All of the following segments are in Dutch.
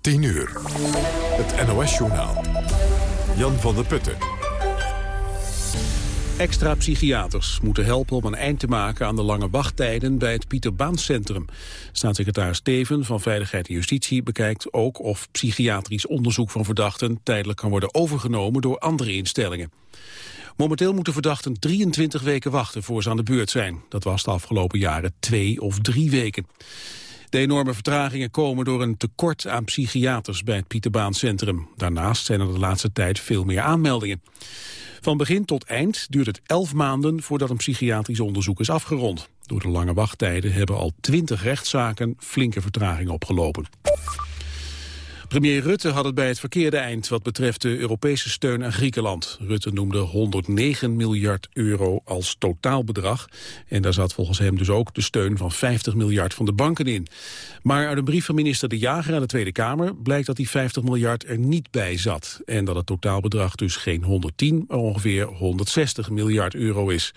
10 uur. Het NOS-journaal. Jan van der Putten. Extra psychiaters moeten helpen om een eind te maken aan de lange wachttijden bij het Pieter Baan Centrum. Staatssecretaris Steven van Veiligheid en Justitie bekijkt ook of psychiatrisch onderzoek van verdachten tijdelijk kan worden overgenomen door andere instellingen. Momenteel moeten verdachten 23 weken wachten voor ze aan de beurt zijn. Dat was de afgelopen jaren twee of drie weken. De enorme vertragingen komen door een tekort aan psychiaters bij het Pieterbaan Centrum. Daarnaast zijn er de laatste tijd veel meer aanmeldingen. Van begin tot eind duurt het elf maanden voordat een psychiatrisch onderzoek is afgerond. Door de lange wachttijden hebben al twintig rechtszaken flinke vertraging opgelopen. Premier Rutte had het bij het verkeerde eind wat betreft de Europese steun aan Griekenland. Rutte noemde 109 miljard euro als totaalbedrag. En daar zat volgens hem dus ook de steun van 50 miljard van de banken in. Maar uit een brief van minister De Jager aan de Tweede Kamer blijkt dat die 50 miljard er niet bij zat. En dat het totaalbedrag dus geen 110, maar ongeveer 160 miljard euro is.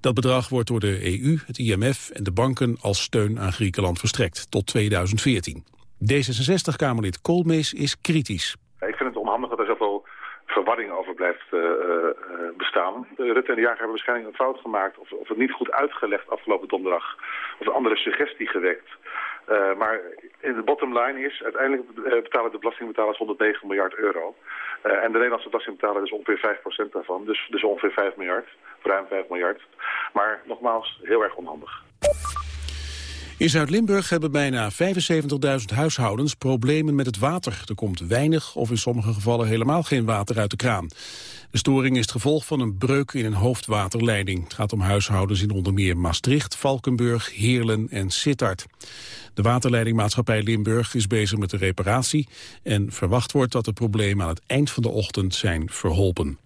Dat bedrag wordt door de EU, het IMF en de banken als steun aan Griekenland verstrekt tot 2014. D66-Kamerlid Koolmees is kritisch. Ik vind het onhandig dat er zoveel verwarring over blijft uh, uh, bestaan. Rutte en de Jager hebben waarschijnlijk een fout gemaakt... Of, of, het niet goed uitgelegd afgelopen donderdag... of een andere suggestie gewekt. Uh, maar in de bottom line is... uiteindelijk betalen de belastingbetalers 109 miljard euro. en de Nederlandse belastingbetaler is ongeveer 5% daarvan. Dus, dus ongeveer 5 miljard, ruim 5 miljard. Maar nogmaals, heel erg onhandig. In Zuid-Limburg hebben bijna 75.000 huishoudens problemen met het water. Er komt weinig of in sommige gevallen helemaal geen water uit de kraan. De storing is het gevolg van een breuk in een hoofdwaterleiding. Het gaat om huishoudens in onder meer Maastricht, Valkenburg, Heerlen en Sittard. De waterleidingmaatschappij Limburg is bezig met de reparatie... en verwacht wordt dat de problemen aan het eind van de ochtend zijn verholpen.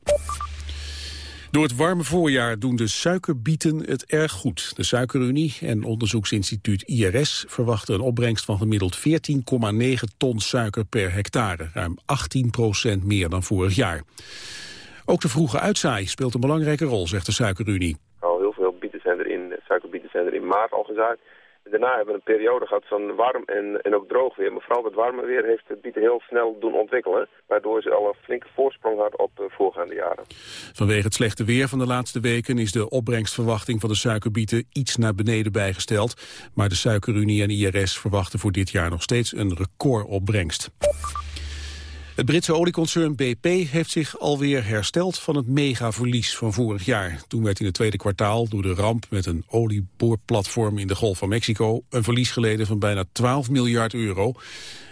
Door het warme voorjaar doen de suikerbieten het erg goed. De Suikerunie en onderzoeksinstituut IRS verwachten een opbrengst van gemiddeld 14,9 ton suiker per hectare. Ruim 18 procent meer dan vorig jaar. Ook de vroege uitzaai speelt een belangrijke rol, zegt de Suikerunie. Al heel veel bieten zijn er in, suikerbieten zijn er in maart al gezaaid. Daarna hebben we een periode gehad van warm en, en ook droog weer. Maar vooral het warme weer heeft het bieten heel snel doen ontwikkelen. Waardoor ze al een flinke voorsprong had op de voorgaande jaren. Vanwege het slechte weer van de laatste weken is de opbrengstverwachting van de suikerbieten iets naar beneden bijgesteld. Maar de Suikerunie en IRS verwachten voor dit jaar nog steeds een recordopbrengst. Het Britse olieconcern BP heeft zich alweer hersteld van het megaverlies van vorig jaar. Toen werd in het tweede kwartaal door de ramp met een olieboorplatform in de Golf van Mexico een verlies geleden van bijna 12 miljard euro.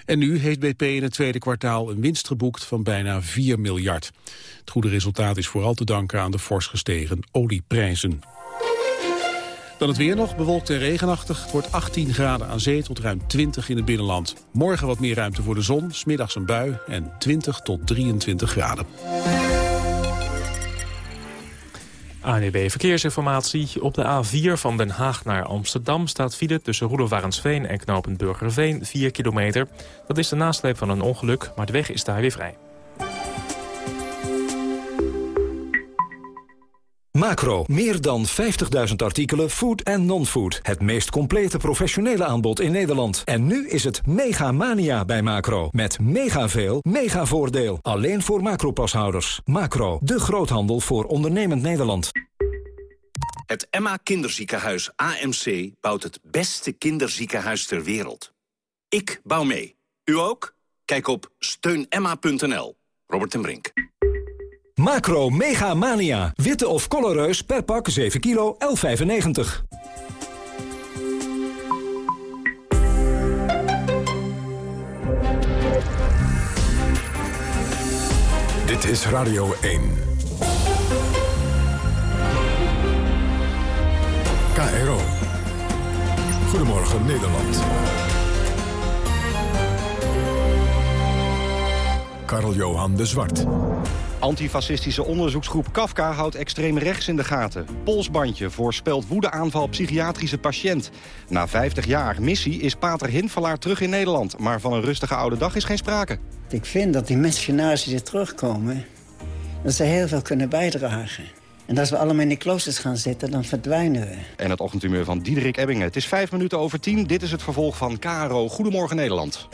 En nu heeft BP in het tweede kwartaal een winst geboekt van bijna 4 miljard. Het goede resultaat is vooral te danken aan de fors gestegen olieprijzen. Dan het weer nog, bewolkt en regenachtig. Het wordt 18 graden aan zee tot ruim 20 in het binnenland. Morgen wat meer ruimte voor de zon, smiddags een bui en 20 tot 23 graden. ANEB Verkeersinformatie. Op de A4 van Den Haag naar Amsterdam staat file tussen Roelofarensveen en knooppunt Burgerveen 4 kilometer. Dat is de nasleep van een ongeluk, maar de weg is daar weer vrij. Macro, meer dan 50.000 artikelen food en non-food. Het meest complete professionele aanbod in Nederland. En nu is het mega mania bij Macro. Met mega veel, mega voordeel. Alleen voor Macro-pashouders. Macro, de groothandel voor ondernemend Nederland. Het Emma Kinderziekenhuis AMC bouwt het beste kinderziekenhuis ter wereld. Ik bouw mee. U ook? Kijk op steunemma.nl. Robert en Brink. Macro Mega Mania. Witte of colorreus per pak 7 kilo 11,95. Dit is Radio 1. KRO. Goedemorgen Nederland. Karl-Johan de Zwart. Antifascistische onderzoeksgroep Kafka houdt extreem rechts in de gaten. Polsbandje voorspelt woedeaanval psychiatrische patiënt. Na 50 jaar missie is Pater Hinvelaar terug in Nederland. Maar van een rustige oude dag is geen sprake. Ik vind dat die missionarissen die terugkomen... dat ze heel veel kunnen bijdragen. En als we allemaal in die kloosters gaan zitten, dan verdwijnen we. En het ochtendhumeur van Diederik Ebbingen. Het is vijf minuten over tien. Dit is het vervolg van KRO Goedemorgen Nederland.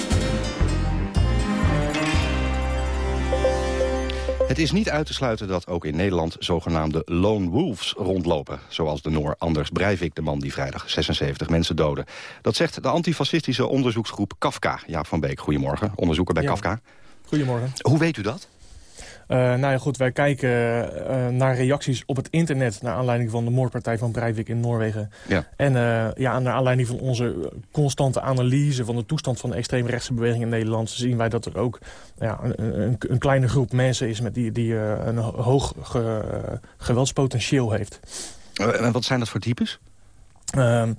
Het is niet uit te sluiten dat ook in Nederland zogenaamde lone wolves rondlopen. Zoals de Noor Anders Breivik, de man die vrijdag 76 mensen doodde. Dat zegt de antifascistische onderzoeksgroep Kafka. Jaap van Beek, goedemorgen. Onderzoeker bij Ja. Kafka. Goedemorgen. Hoe weet u dat? Eh, nou ja, goed, wij kijken eh, naar reacties op het internet... naar aanleiding van de moordpartij van Breivik in Noorwegen. Ja. En eh, ja, naar aanleiding van onze constante analyse... van de toestand van de extreemrechtse beweging in Nederland... zien wij dat er ook ja, een, een, een kleine groep mensen is... Met die, die een hoog ge- geweldspotentieel heeft. En wat zijn dat voor types? Ehm,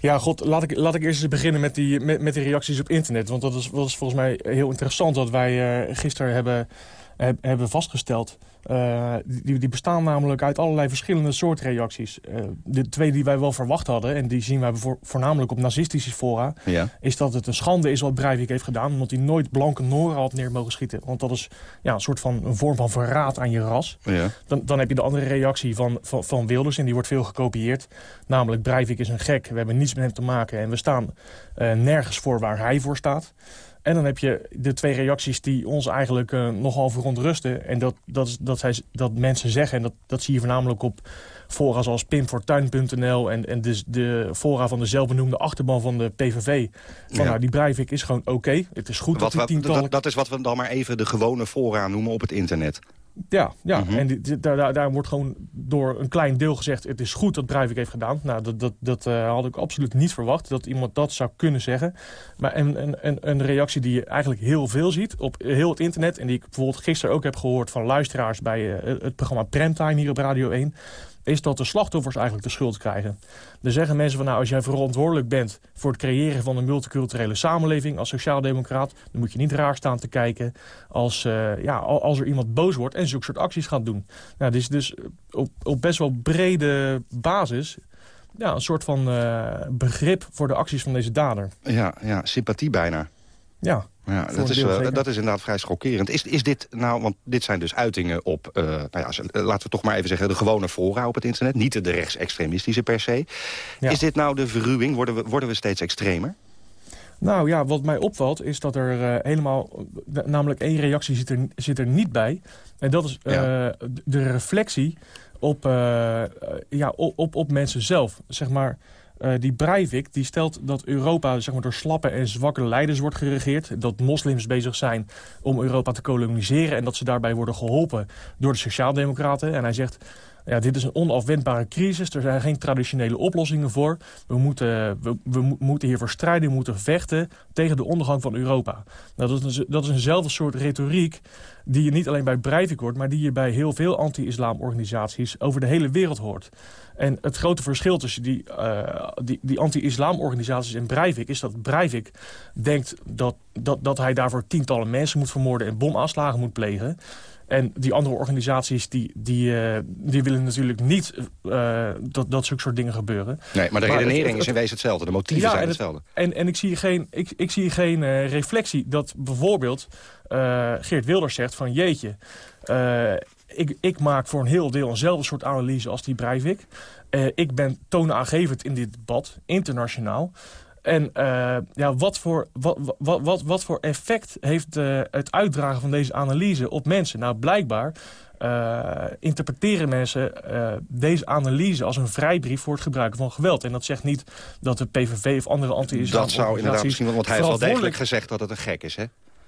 ja, god, laat ik, laat ik eerst eens beginnen met die, met, met die reacties op internet. Want dat is, dat is volgens mij heel interessant dat wij gisteren hebben, heb- hebben vastgesteld. Eh, die, die bestaan namelijk uit allerlei verschillende soorten reacties. Eh, de twee die wij wel verwacht hadden, en die zien wij voor- voornamelijk op nazistische fora... Ja. is dat het een schande is wat Breivik heeft gedaan... omdat hij nooit blanke Noren had neer mogen schieten. Want dat is ja, een soort van een vorm van verraad aan je ras. Ja. Dan, dan heb je de andere reactie van, van, van Wilders en die wordt veel gekopieerd. Namelijk Breivik is een gek, we hebben niets met hem te maken... en we staan eh, nergens voor waar hij voor staat. En dan heb je de twee reacties die ons eigenlijk eh, nogal verontrusten. En dat, dat, is, dat, zij, dat mensen zeggen, en dat, dat zie je voornamelijk op fora zoals pimfortuin.nl... en, en dus de fora van de zelfbenoemde achterban van de PVV. Van, Ja. nou, die Breivik is gewoon oké. Het is goed Wat, dat die tientallen... dat, dat is wat we dan maar even de gewone fora noemen op het internet. Ja, ja. Mhm. en die- die- daar, daar, wordt gewoon door een klein deel gezegd... het is goed dat Breivik heeft gedaan. Nou, dat, dat, dat eh, had ik absoluut niet verwacht, dat iemand dat zou kunnen zeggen. Maar een, een, een, een reactie die je eigenlijk heel veel ziet op heel het internet... en die ik bijvoorbeeld gisteren ook heb gehoord van luisteraars... bij eh, het programma Premtime hier op Radio 1 is dat de slachtoffers eigenlijk de schuld krijgen. Er zeggen mensen van, nou, als jij verantwoordelijk bent... voor het creëren van een multiculturele samenleving als sociaaldemocraat... dan moet je niet raar staan te kijken als, eh, ja, al- als er iemand boos wordt... en zulke soort acties gaat doen. Nou, dit is dus op, op best wel brede basis... Ja, een soort van eh, begrip voor de acties van deze dader. Ja, ja sympathie bijna. Ja, Ja, dat is, eh, dat is inderdaad vrij schokkerend. Is, is dit nou, want dit zijn dus uitingen op, eh, nou ja, eh, laten we toch maar even zeggen, de gewone fora op het internet. Niet de, rechtsextremistische per se. Ja. Is dit nou de verruwing? Worden we, worden we steeds extremer? Nou ja, wat mij opvalt is dat er helemaal... namelijk één reactie zit er, zit er niet bij. En dat is Ja. de reflectie op, ja, op, op, op mensen zelf. Zeg maar, eh, die Breivik die stelt dat Europa zeg maar, door slappe en zwakke leiders wordt geregeerd. Dat moslims bezig zijn om Europa te koloniseren... en dat ze daarbij worden geholpen door de sociaaldemocraten. En hij zegt... Ja, dit is een onafwendbare crisis. Er zijn geen traditionele oplossingen voor. We moeten, we, we mo- moeten hiervoor strijden, we moeten vechten tegen de ondergang van Europa. Dat, is, dat is eenzelfde soort retoriek die je niet alleen bij Breivik hoort... maar die je bij heel veel anti-islamorganisaties over de hele wereld hoort. En het grote verschil tussen die, eh, die, die anti-islamorganisaties en Breivik... is dat Breivik denkt dat, dat, dat hij daarvoor tientallen mensen moet vermoorden... en bomaanslagen moet plegen... En die andere organisaties die, die, eh, die willen natuurlijk niet eh, dat, dat zulke soort dingen gebeuren. Nee, maar de Maar redenering het- is in wezen hetzelfde. De motieven Ja, zijn en hetzelfde. En, en ik zie geen, ik, ik zie geen eh, reflectie dat bijvoorbeeld Geert Wilders zegt van jeetje... ik, ik maak voor een heel deel eenzelfde soort analyse als die Breivik. Ik ben toonaangevend in dit debat, internationaal. En eh, ja, wat, voor, wat, wat, wat, wat voor effect heeft eh, het uitdragen van deze analyse op mensen? Nou, blijkbaar eh, interpreteren mensen deze analyse als een vrijbrief voor het gebruiken van geweld. En dat zegt niet dat de PVV of andere anti-islam Dat zou inderdaad misschien, want hij heeft wel degelijk gezegd dat het een gek is, hè?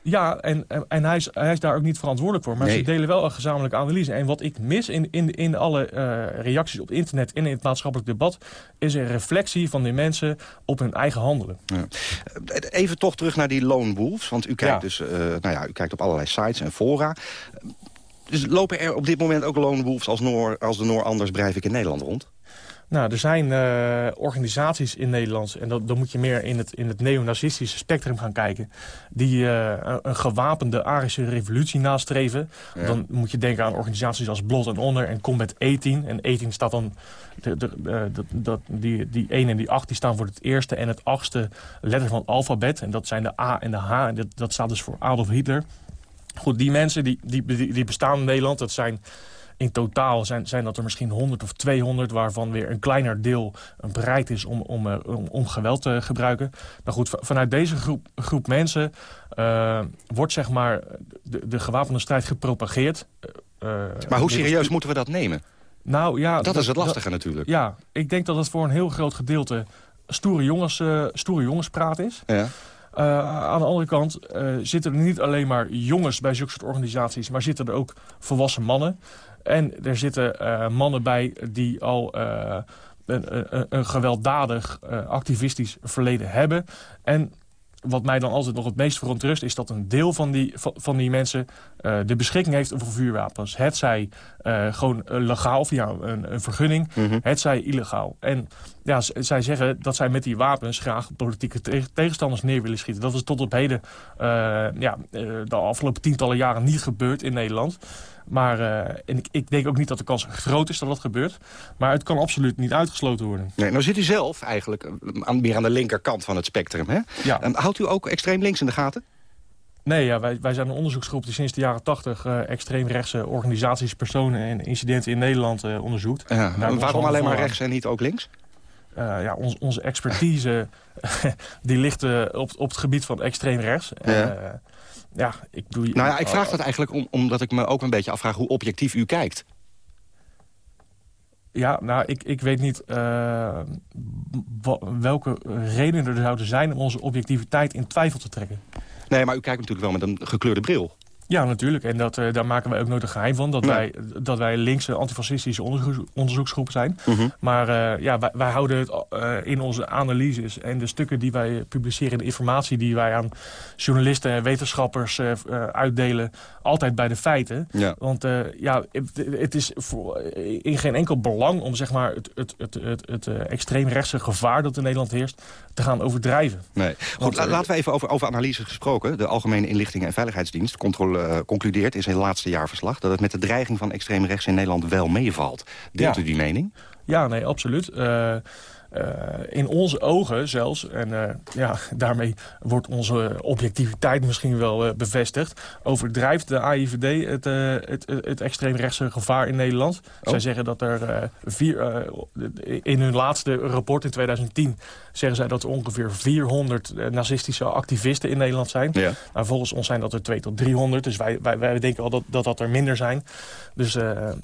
Ja, en, en, en hij, is, hij is daar ook niet verantwoordelijk voor. Maar Nee. ze delen wel een gezamenlijke analyse. En wat ik mis in, in, in alle eh, reacties op internet en in het maatschappelijk debat... is een reflectie van die mensen op hun eigen handelen. Ja. Even toch terug naar die lone wolves. Want u kijkt, Ja. dus, eh, nou ja, u kijkt op allerlei sites en fora. Dus lopen er op dit moment ook lone wolves als, Noor, als de Noor Anders Breivik in Nederland rond? Nou, er zijn eh, organisaties in Nederland... en dat, dan moet je meer in het, in het neonazistische spectrum gaan kijken... die eh, een, gewapende Arische revolutie nastreven. Ja. Dan moet je denken aan organisaties als Blood and Honor en Combat 18. En 18 staat dan... De, de, eh, die, die 1 en die 8 die staan voor het eerste en het achtste letter van het alfabet. En dat zijn de A en de H. En dat, dat staat dus voor Adolf Hitler. Goed, die mensen die, die, die bestaan in Nederland... dat zijn in totaal zijn, zijn dat er misschien 100 of 200... waarvan weer een kleiner deel eh, bereid is om, om, eh, om, om geweld te gebruiken. Maar goed, vanuit deze groep, groep mensen... eh, wordt zeg maar de, de gewapende strijd gepropageerd. maar hoe serieus moeten we dat nemen? Nou ja... Dat, is het lastige natuurlijk. Ja, ik denk dat het voor een heel groot gedeelte stoere, jongens, stoere jongenspraat is. Ja. aan de andere kant zitten er niet alleen maar jongens bij zulke soort organisaties... maar zitten er ook volwassen mannen. En er zitten mannen bij die al een, een, een gewelddadig activistisch verleden hebben. En wat mij dan altijd nog het meest verontrust... is dat een deel van die, van die mensen uh, de beschikking heeft over vuurwapens. Het zij uh, gewoon legaal via een, een vergunning, mm -hmm. het zij illegaal. En ja, zij zeggen dat zij met die wapens graag politieke tegenstanders neer willen schieten. Dat is tot op heden uh, ja, de afgelopen tientallen jaren niet gebeurd in Nederland. Maar uh, en ik, ik, denk ook niet dat de kans groot is dat dat gebeurt. Maar het kan absoluut niet uitgesloten worden. Nee, nou zit u zelf eigenlijk aan, meer aan de linkerkant van het spectrum. Hè? Ja. Um, houdt u ook extreem links in de gaten? Nee, ja, wij, wij zijn een onderzoeksgroep die sinds de jaren 80 uh, extreemrechtse organisaties, personen en incidenten in Nederland uh, onderzoekt. Ja, en waarom alleen maar rechts en niet ook links? Uh, ja, ons, onze expertise die ligt op, op het gebied van extreem rechts. Ja. Ja, ik doe... Nou ja, ik vraag dat eigenlijk om, omdat ik me ook een beetje afvraag hoe objectief u kijkt. Ja, nou, ik, ik weet niet uh, welke redenen er zouden zijn... om onze objectiviteit in twijfel te trekken. Nee, maar u kijkt natuurlijk wel met een gekleurde bril. Ja, natuurlijk. En dat, uh, daar maken wij ook nooit een geheim van. Dat, nee. wij, dat wij linkse antifascistische onderzoeks, onderzoeksgroep zijn. Mm -hmm. Maar uh, ja, wij, wij, houden het uh, in onze analyses en de stukken die wij publiceren... de informatie die wij aan journalisten en wetenschappers uitdelen... altijd bij de feiten. Ja. Want ja, het, het is voor, in geen enkel belang om zeg maar, het, het, het, het, het extreemrechtse gevaar dat in Nederland heerst... te gaan overdrijven. Nee. Goed, Want, laten we even over, over analyse gesproken. De Algemene Inlichtingen en Veiligheidsdienst... controle uh, concludeert in zijn laatste jaarverslag... dat het met de dreiging van extreem rechts in Nederland wel meevalt. Deelt ja. u die mening? Ja, nee, absoluut. Uh, uh, in onze ogen zelfs, en uh, ja, daarmee wordt onze objectiviteit misschien wel uh, bevestigd... overdrijft de AIVD het, het, het extreemrechtse gevaar in Nederland. Oh. Zij zeggen dat er vier, in hun laatste rapport in 2010... zeggen zij dat er ongeveer 400 nazistische activisten in Nederland zijn. Ja. Nou, volgens ons zijn dat er 2 tot 300, dus wij, wij, wij denken al dat, dat dat er minder zijn. Dus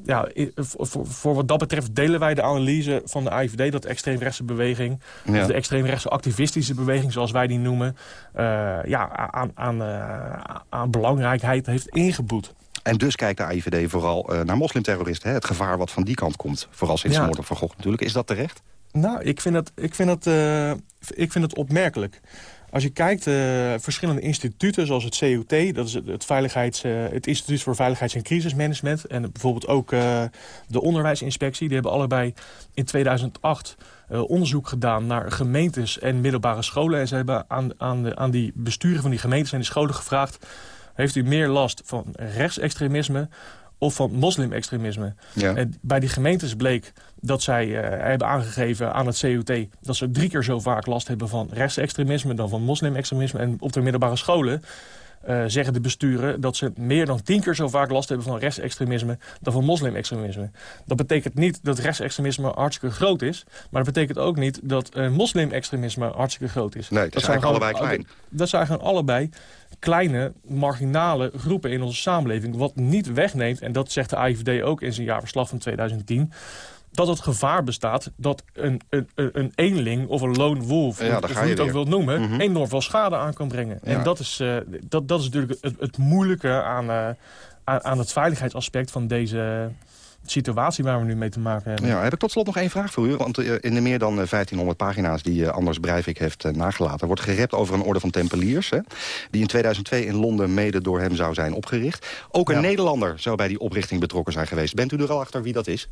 ja, voor, voor wat dat betreft delen wij de analyse van de AIVD... dat extreemrechtse beweging, ja. of de extreemrechtse activistische beweging, zoals wij die noemen, uh, ja, aan, aan, uh, aan belangrijkheid heeft ingeboet. En dus kijkt de AIVD vooral uh, naar moslimterroristen, hè? het gevaar wat van die kant komt. Vooral sinds ja. de moord op Van Gogh natuurlijk. Is dat terecht? Nou, ik vind het, ik vind het, ik vind het opmerkelijk. Als je kijkt, uh, verschillende instituten zoals het COT... dat is het, het, veiligheids, uh, het Instituut voor Veiligheids- en Crisismanagement... en bijvoorbeeld ook uh, de Onderwijsinspectie... die hebben allebei in 2008 onderzoek gedaan naar gemeentes en middelbare scholen. En ze hebben aan, aan, de, aan die besturen van die gemeentes en die scholen gevraagd... heeft u meer last van rechtsextremisme of van moslimextremisme. Ja. En bij die gemeentes bleek dat zij uh, hebben aangegeven aan het COT... dat ze drie keer zo vaak last hebben van rechtsextremisme... dan van moslimextremisme. En op de middelbare scholen uh, zeggen de besturen... dat ze meer dan tien keer zo vaak last hebben van rechtsextremisme... dan van moslimextremisme. Dat betekent niet dat rechtsextremisme hartstikke groot is... maar dat betekent ook niet dat uh, moslimextremisme hartstikke groot is. Nee, is eigenlijk allebei klein. Dat zijn gewoon allebei kleine, marginale groepen in onze samenleving. Wat niet wegneemt, en dat zegt de AIVD ook in zijn jaarverslag van 2010 dat het gevaar bestaat dat een, een, een eenling of een lone wolf... ja, of hoe je het ook wilt noemen, mm -hmm. enorm veel schade aan kan brengen. Ja. En dat is, uh, dat, dat is natuurlijk het, het moeilijke aan, uh, aan, aan het veiligheidsaspect van deze situatie waar we nu mee te maken hebben. Ja, heb ik tot slot nog één vraag voor u. Want uh, in de meer dan 1500 pagina's die uh, Anders Breivik heeft nagelaten... wordt gerept over een orde van tempeliers... Hè, die in 2002 in Londen mede door hem zou zijn opgericht. Ook een ja. Nederlander zou bij die oprichting betrokken zijn geweest. Bent u er al achter wie dat is?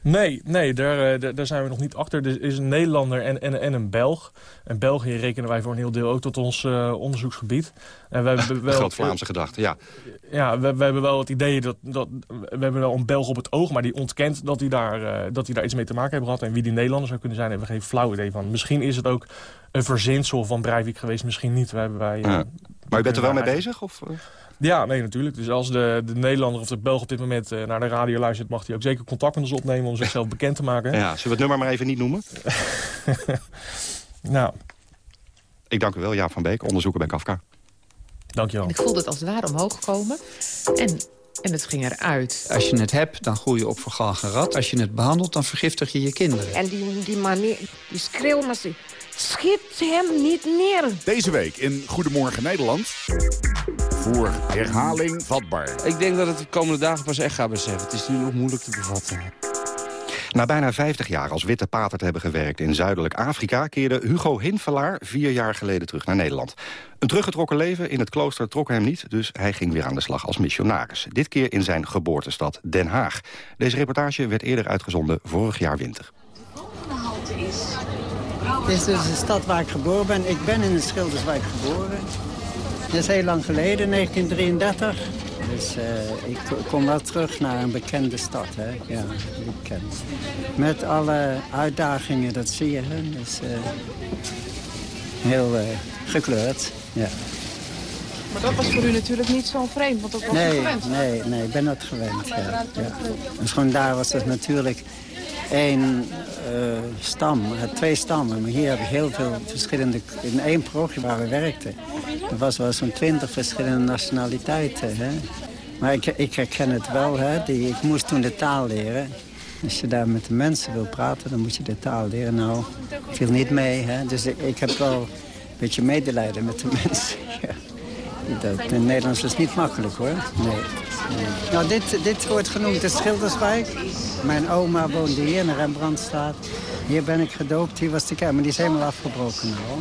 Nee, nee daar, daar zijn we nog niet achter. Er is een Nederlander en, en, en een Belg. En België rekenen wij voor een heel deel ook tot ons onderzoeksgebied. En wij hebben wel, Groot Vlaamse gedachte, ja. Ja, we, we, hebben wel het idee dat, dat... We hebben wel een Belg op het oog maar die ontkent dat hij, daar, uh, dat hij daar iets mee te maken heeft gehad. En wie die Nederlander zou kunnen zijn, hebben we geen flauw idee van. Misschien is het ook een verzinsel van Breivik geweest, misschien niet. Wij, wij, ja. uh, maar u bent er wel mee bezig? Of? Ja, nee, natuurlijk. Dus als de, de Nederlander of de Belg op dit moment uh, naar de radio luistert... mag hij ook zeker contact met ons opnemen om zichzelf bekend te maken. Ja, zullen we het nummer maar even niet noemen? nou. Ik dank u wel, Jaap van Beek, onderzoeker bij Kafka. Dankjewel. En ik voelde het als het ware omhoog komen. En, en het ging eruit. Als je het hebt, dan groei je op vergalgen rat. Als je het behandelt, dan vergiftig je je kinderen. En die, die manier, die schreeuw, maar ze schiet hem niet neer. Deze week in Goedemorgen Nederland. Voor herhaling vatbaar. Ik denk dat het de komende dagen pas echt gaat beseffen. Het is nu nog moeilijk te bevatten. Na bijna 50 jaar als witte pater te hebben gewerkt in Zuidelijk Afrika... keerde Hugo Hinvelaar vier jaar geleden terug naar Nederland. Een teruggetrokken leven in het klooster trok hem niet... dus hij ging weer aan de slag als missionaris. Dit keer in zijn geboortestad Den Haag. Deze reportage werd eerder uitgezonden vorig jaar winter. Dit is dus de stad waar ik geboren ben. Ik ben in de Schilderswijk geboren. Dat is heel lang geleden, 1933. Dus uh, ik kom wel terug naar een bekende stad, hè. Ja, bekend. Met alle uitdagingen, dat zie je, hè. Dus uh, heel uh, gekleurd, ja. Maar dat was voor u natuurlijk niet zo vreemd, want dat was nee, u gewend. Nee, nee, ik ben dat gewend, ja. ja. Dus gewoon daar was het natuurlijk één uh, stam, twee stammen. Maar hier heb ik heel veel verschillende... In één programma waar we werkten, er was wel zo'n twintig verschillende nationaliteiten. Hè? Maar ik, ik herken het wel, hè? Die, ik moest toen de taal leren. Als je daar met de mensen wil praten, dan moet je de taal leren. Nou, viel niet mee, hè? Dus ik, heb wel een beetje medelijden met de mensen. Dat, in Nederlands is niet makkelijk, hoor. Nee. Nou, dit, dit wordt genoemd de Schilderswijk. Mijn oma woonde hier in de Rembrandtstraat. Hier ben ik gedoopt, hier was de kerk, maar die is helemaal afgebroken nou.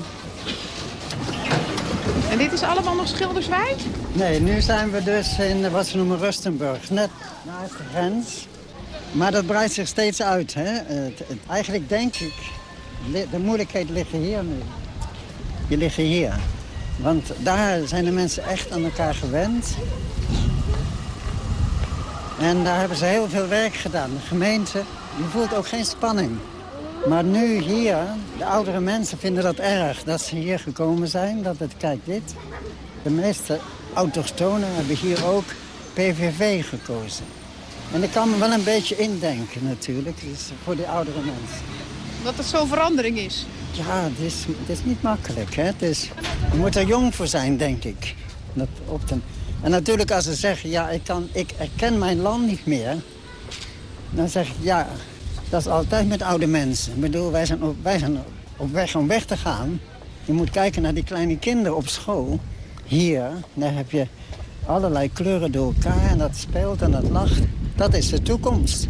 En dit is allemaal nog Schilderswijk? Nee, nu zijn we dus in wat ze noemen Rustenburg, net naast de grens. Maar dat breidt zich steeds uit. Hè? Het, het, eigenlijk denk ik, de moeilijkheden liggen hier nu. Die liggen hier. Want daar zijn de mensen echt aan elkaar gewend. En daar hebben ze heel veel werk gedaan. De gemeente, voelt ook geen spanning. Maar nu hier, de oudere mensen vinden dat erg dat ze hier gekomen zijn. Dat het, kijk dit, de meeste autochtonen hebben hier ook PVV gekozen. En ik kan me wel een beetje indenken natuurlijk, dus voor die oudere mensen. Dat het zo'n verandering is? Ja, het is, het is niet makkelijk. Hè? Het is, je moet er jong voor zijn, denk ik. Dat op de, en natuurlijk als ze zeggen, ja, ik, kan, ik erken mijn land niet meer... dan zeg ik, ja, dat is altijd met oude mensen. Ik bedoel, wij zijn op, wij zijn op weg om weg te gaan. Je moet kijken naar die kleine kinderen op school. Hier, daar heb je allerlei kleuren door elkaar en dat speelt en dat lacht. Dat is de toekomst.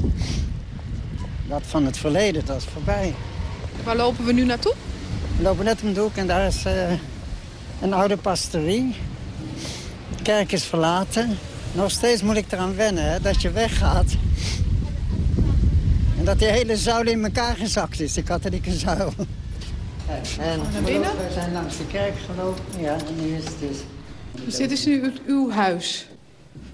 Dat van het verleden, dat is voorbij. Waar lopen we nu naartoe? We lopen net om de hoek en daar is uh, een oude pastorie. De kerk is verlaten. Nog steeds moet ik eraan wennen, hè, dat je weggaat. En dat die hele zuil in elkaar gezakt is, de katholieke zuil. En we zijn langs de kerk gelopen. Ja, en nu is het dus... Dus dit is nu uw huis?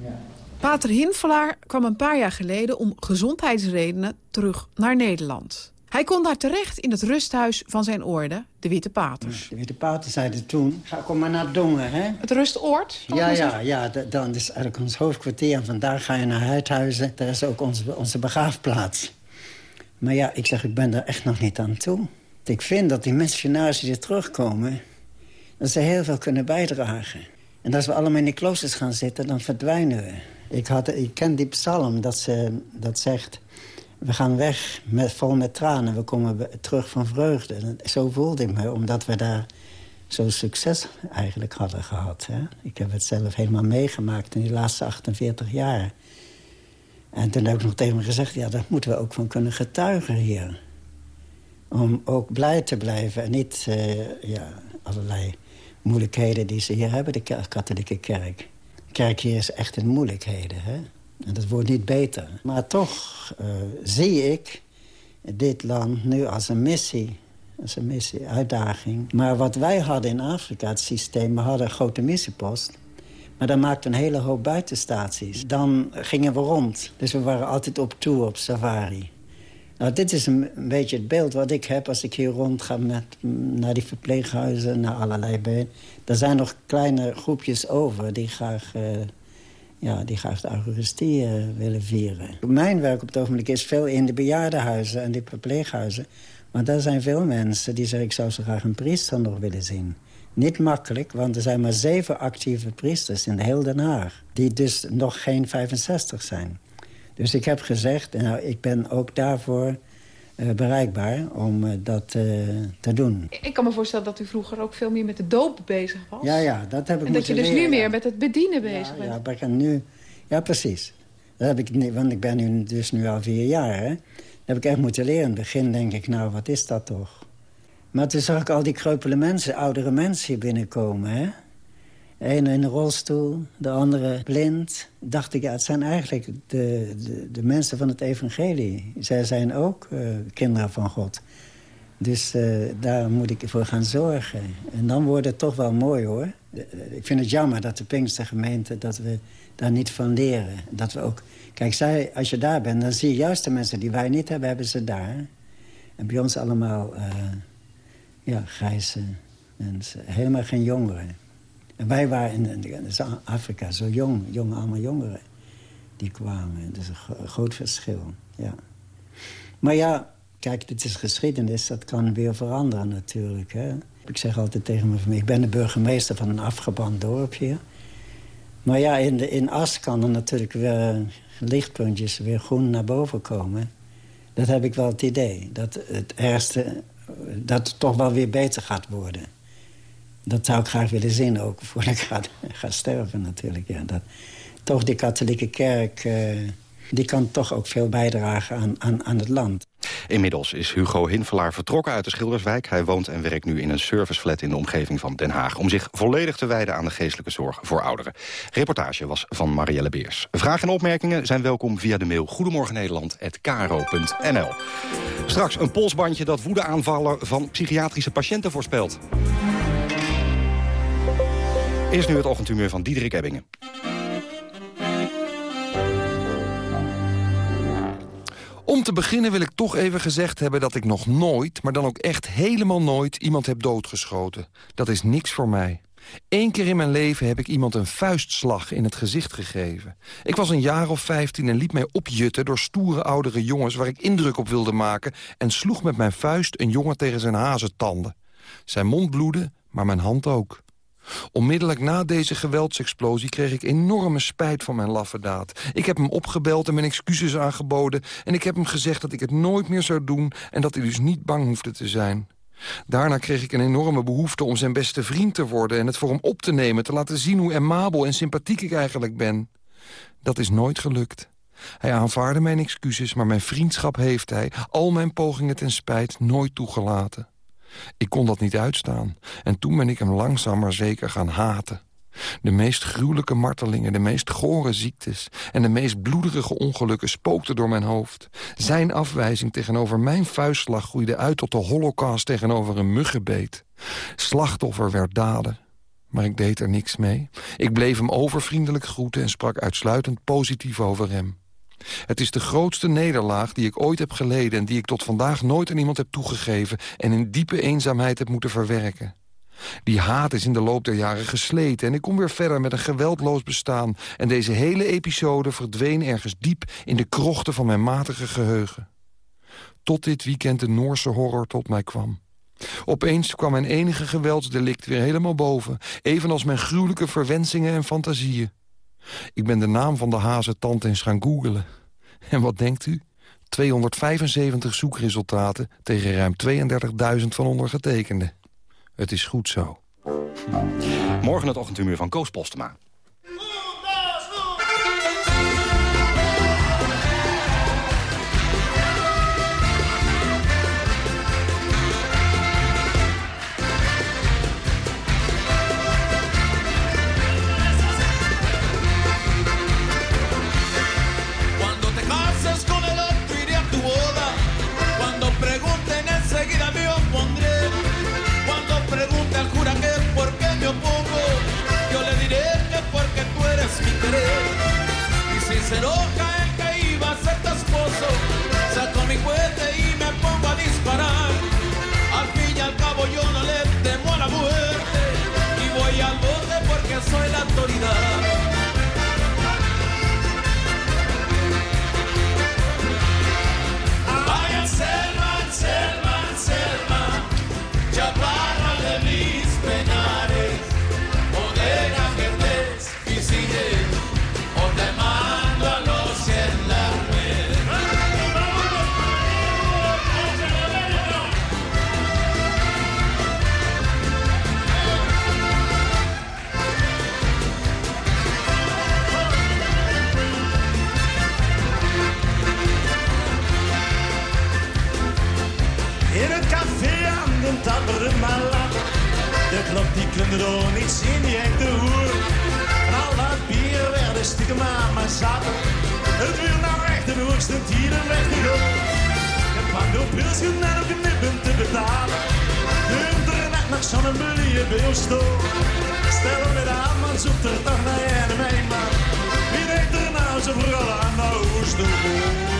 Ja. Pater Hinvelaar kwam een paar jaar geleden om gezondheidsredenen terug naar Nederland. Hij kon daar terecht in het rusthuis van zijn orde, de Witte Paters. De Witte Paters zeiden toen, ga kom maar naar Dongen, hè? Het rustoord? Ja, ja, ja, dan is eigenlijk ons hoofdkwartier. En vandaar ga je naar Huidhuizen. Daar is ook onze, onze begraafplaats. Maar ja, ik zeg, ik ben daar echt nog niet aan toe. Ik vind dat die missionarissen die terugkomen... dat ze heel veel kunnen bijdragen. En als we allemaal in die kloosters gaan zitten, dan verdwijnen we. Ik, had, ik ken die psalm dat, ze, dat zegt... we gaan weg met, vol met tranen, we komen terug van vreugde. Zo voelde ik me, omdat we daar zo'n succes eigenlijk hadden gehad. Hè? Ik heb het zelf helemaal meegemaakt in die laatste 48 jaar. En toen heb ik nog tegen me gezegd... ja, daar moeten we ook van kunnen getuigen hier. Om ook blij te blijven en niet uh, ja, allerlei moeilijkheden die ze hier hebben, de katholieke kerk. De kerk hier is echt in moeilijkheden, hè? En dat wordt niet beter. Maar toch uh, zie ik dit land nu als een missie. Als een missie, uitdaging. Maar wat wij hadden in Afrika, het systeem... we hadden een grote missiepost... Maar dan maakten een hele hoop buitenstaties. Dan gingen we rond. Dus we waren altijd op tour, op safari. Nou, dit is een, beetje het beeld wat ik heb als ik hier rond ga met, naar die verpleeghuizen, naar allerlei been. Er zijn nog kleine groepjes over die graag, uh, ja, die graag de Eucharistie willen vieren. Mijn werk op het ogenblik is veel in de bejaardenhuizen en die verpleeghuizen. Maar daar zijn veel mensen die zeggen, ik zou zo graag een priester nog willen zien. Niet makkelijk, want er zijn maar zeven actieve priesters in heel Den Haag... die dus nog geen 65 zijn. Dus ik heb gezegd, nou, ik ben ook daarvoor bereikbaar om uh, dat uh, te doen. Ik kan me voorstellen dat u vroeger ook veel meer met de doop bezig was. Ja, ja, dat heb ik En dat je dus leren. nu meer met het bedienen bezig ja, bent. Ja, ik ben nu, ja, precies. Dat heb ik, want ik ben nu dus nu al vier jaar, hè. Dat heb ik echt moeten leren. In het begin denk ik, nou, wat is dat toch? Maar toen zag ik al die kreupele mensen, oudere mensen hier binnenkomen, hè. Ene in een rolstoel, de andere blind. Dacht ik, ja, het zijn eigenlijk de, de, de mensen van het evangelie. Zij zijn ook uh, kinderen van God. Dus uh, daar moet ik voor gaan zorgen. En dan wordt het toch wel mooi, hoor. Ik vind het jammer dat de Pinkstergemeente... dat we daar niet van leren. Dat we ook... Kijk, zij, als je daar bent, dan zie je juist de mensen die wij niet hebben... hebben ze daar. En bij ons allemaal uh, ja, grijze mensen. Helemaal geen jongeren. En wij waren in, Afrika zo jong, allemaal jongeren die kwamen. Is een groot verschil, ja. Maar ja, kijk, dit is geschiedenis, dat kan weer veranderen natuurlijk. Hè? Ik zeg altijd tegen me, ik ben de burgemeester van een afgebrand dorpje. Maar ja, in, de, in As kan er natuurlijk weer lichtpuntjes weer groen naar boven komen. Dat heb ik wel het idee, dat het ergste, dat het toch wel weer beter gaat worden dat zou ik graag willen zien ook, voordat ik ga, ga sterven natuurlijk. Ja, dat, toch die katholieke kerk, uh, die kan toch ook veel bijdragen aan, aan, aan het land. Inmiddels is Hugo Hinvelaar vertrokken uit de Schilderswijk. Hij woont en werkt nu in een serviceflat in de omgeving van Den Haag... om zich volledig te wijden aan de geestelijke zorg voor ouderen. Reportage was van Marielle Beers. Vragen en opmerkingen zijn welkom via de mail goedemorgennederland.kro.nl. Straks een polsbandje dat woedeaanvallen van psychiatrische patiënten voorspelt. Is nu het ochtendhumeur van Diederik Ebbingen. Om te beginnen wil ik toch even gezegd hebben dat ik nog nooit... maar dan ook echt helemaal nooit iemand heb doodgeschoten. Dat is niks voor mij. Eén keer in mijn leven heb ik iemand een vuistslag in het gezicht gegeven. Ik was een jaar of vijftien en liet mij opjutten door stoere oudere jongens... waar ik indruk op wilde maken... en sloeg met mijn vuist een jongen tegen zijn hazentanden. Zijn mond bloedde, maar mijn hand ook. Onmiddellijk na deze geweldsexplosie kreeg ik enorme spijt van mijn laffe daad. Ik heb hem opgebeld en mijn excuses aangeboden... en ik heb hem gezegd dat ik het nooit meer zou doen... en dat hij dus niet bang hoefde te zijn. Daarna kreeg ik een enorme behoefte om zijn beste vriend te worden... en het voor hem op te nemen, te laten zien hoe amabel en sympathiek ik eigenlijk ben. Dat is nooit gelukt. Hij aanvaarde mijn excuses, maar mijn vriendschap heeft hij... al mijn pogingen ten spijt nooit toegelaten. Ik kon dat niet uitstaan. En toen ben ik hem langzaam maar zeker gaan haten. De meest gruwelijke martelingen, de meest gore ziektes... en de meest bloederige ongelukken spookten door mijn hoofd. Zijn afwijzing tegenover mijn vuistslag groeide uit tot de holocaust tegenover een muggenbeet. Slachtoffer werd dader. Maar ik deed er niks mee. Ik bleef hem overvriendelijk groeten en sprak uitsluitend positief over hem. Het is de grootste nederlaag die ik ooit heb geleden... en die ik tot vandaag nooit aan iemand heb toegegeven... en in diepe eenzaamheid heb moeten verwerken. Die haat is in de loop der jaren gesleten... en ik kom weer verder met een geweldloos bestaan... en deze hele episode verdween ergens diep... in de krochten van mijn matige geheugen. Tot dit weekend de Noorse horror tot mij kwam. Opeens kwam mijn enige geweldsdelict weer helemaal boven... evenals mijn gruwelijke verwensingen en fantasieën. Ik ben de naam van de hazentand eens gaan googelen. En wat denkt u? 275 zoekresultaten tegen ruim 32.000 van ondergetekenden. Het is goed zo. Morgen het ochtendhumeur van Koos Postema. Se enoja el que iba a ser tu esposo, saco mi cohete y me pongo a disparar. Al fin y al cabo yo no le temo a la muerte y voy al bote porque soy la autoridad. Vayan er door niets in die echte hoer. Nou, en al dat bier werden stiekem aan mijn zaten. Het wil nou echt een hoogste tieren weg te gaan. Ik pak de pilsje en een nippen te betalen. Kunt er net nog zo'n bullie bij ons door. Stel me aan, man zoekt er toch naar en mijn man. Wie denkt er nou zo vooral aan de hoesten?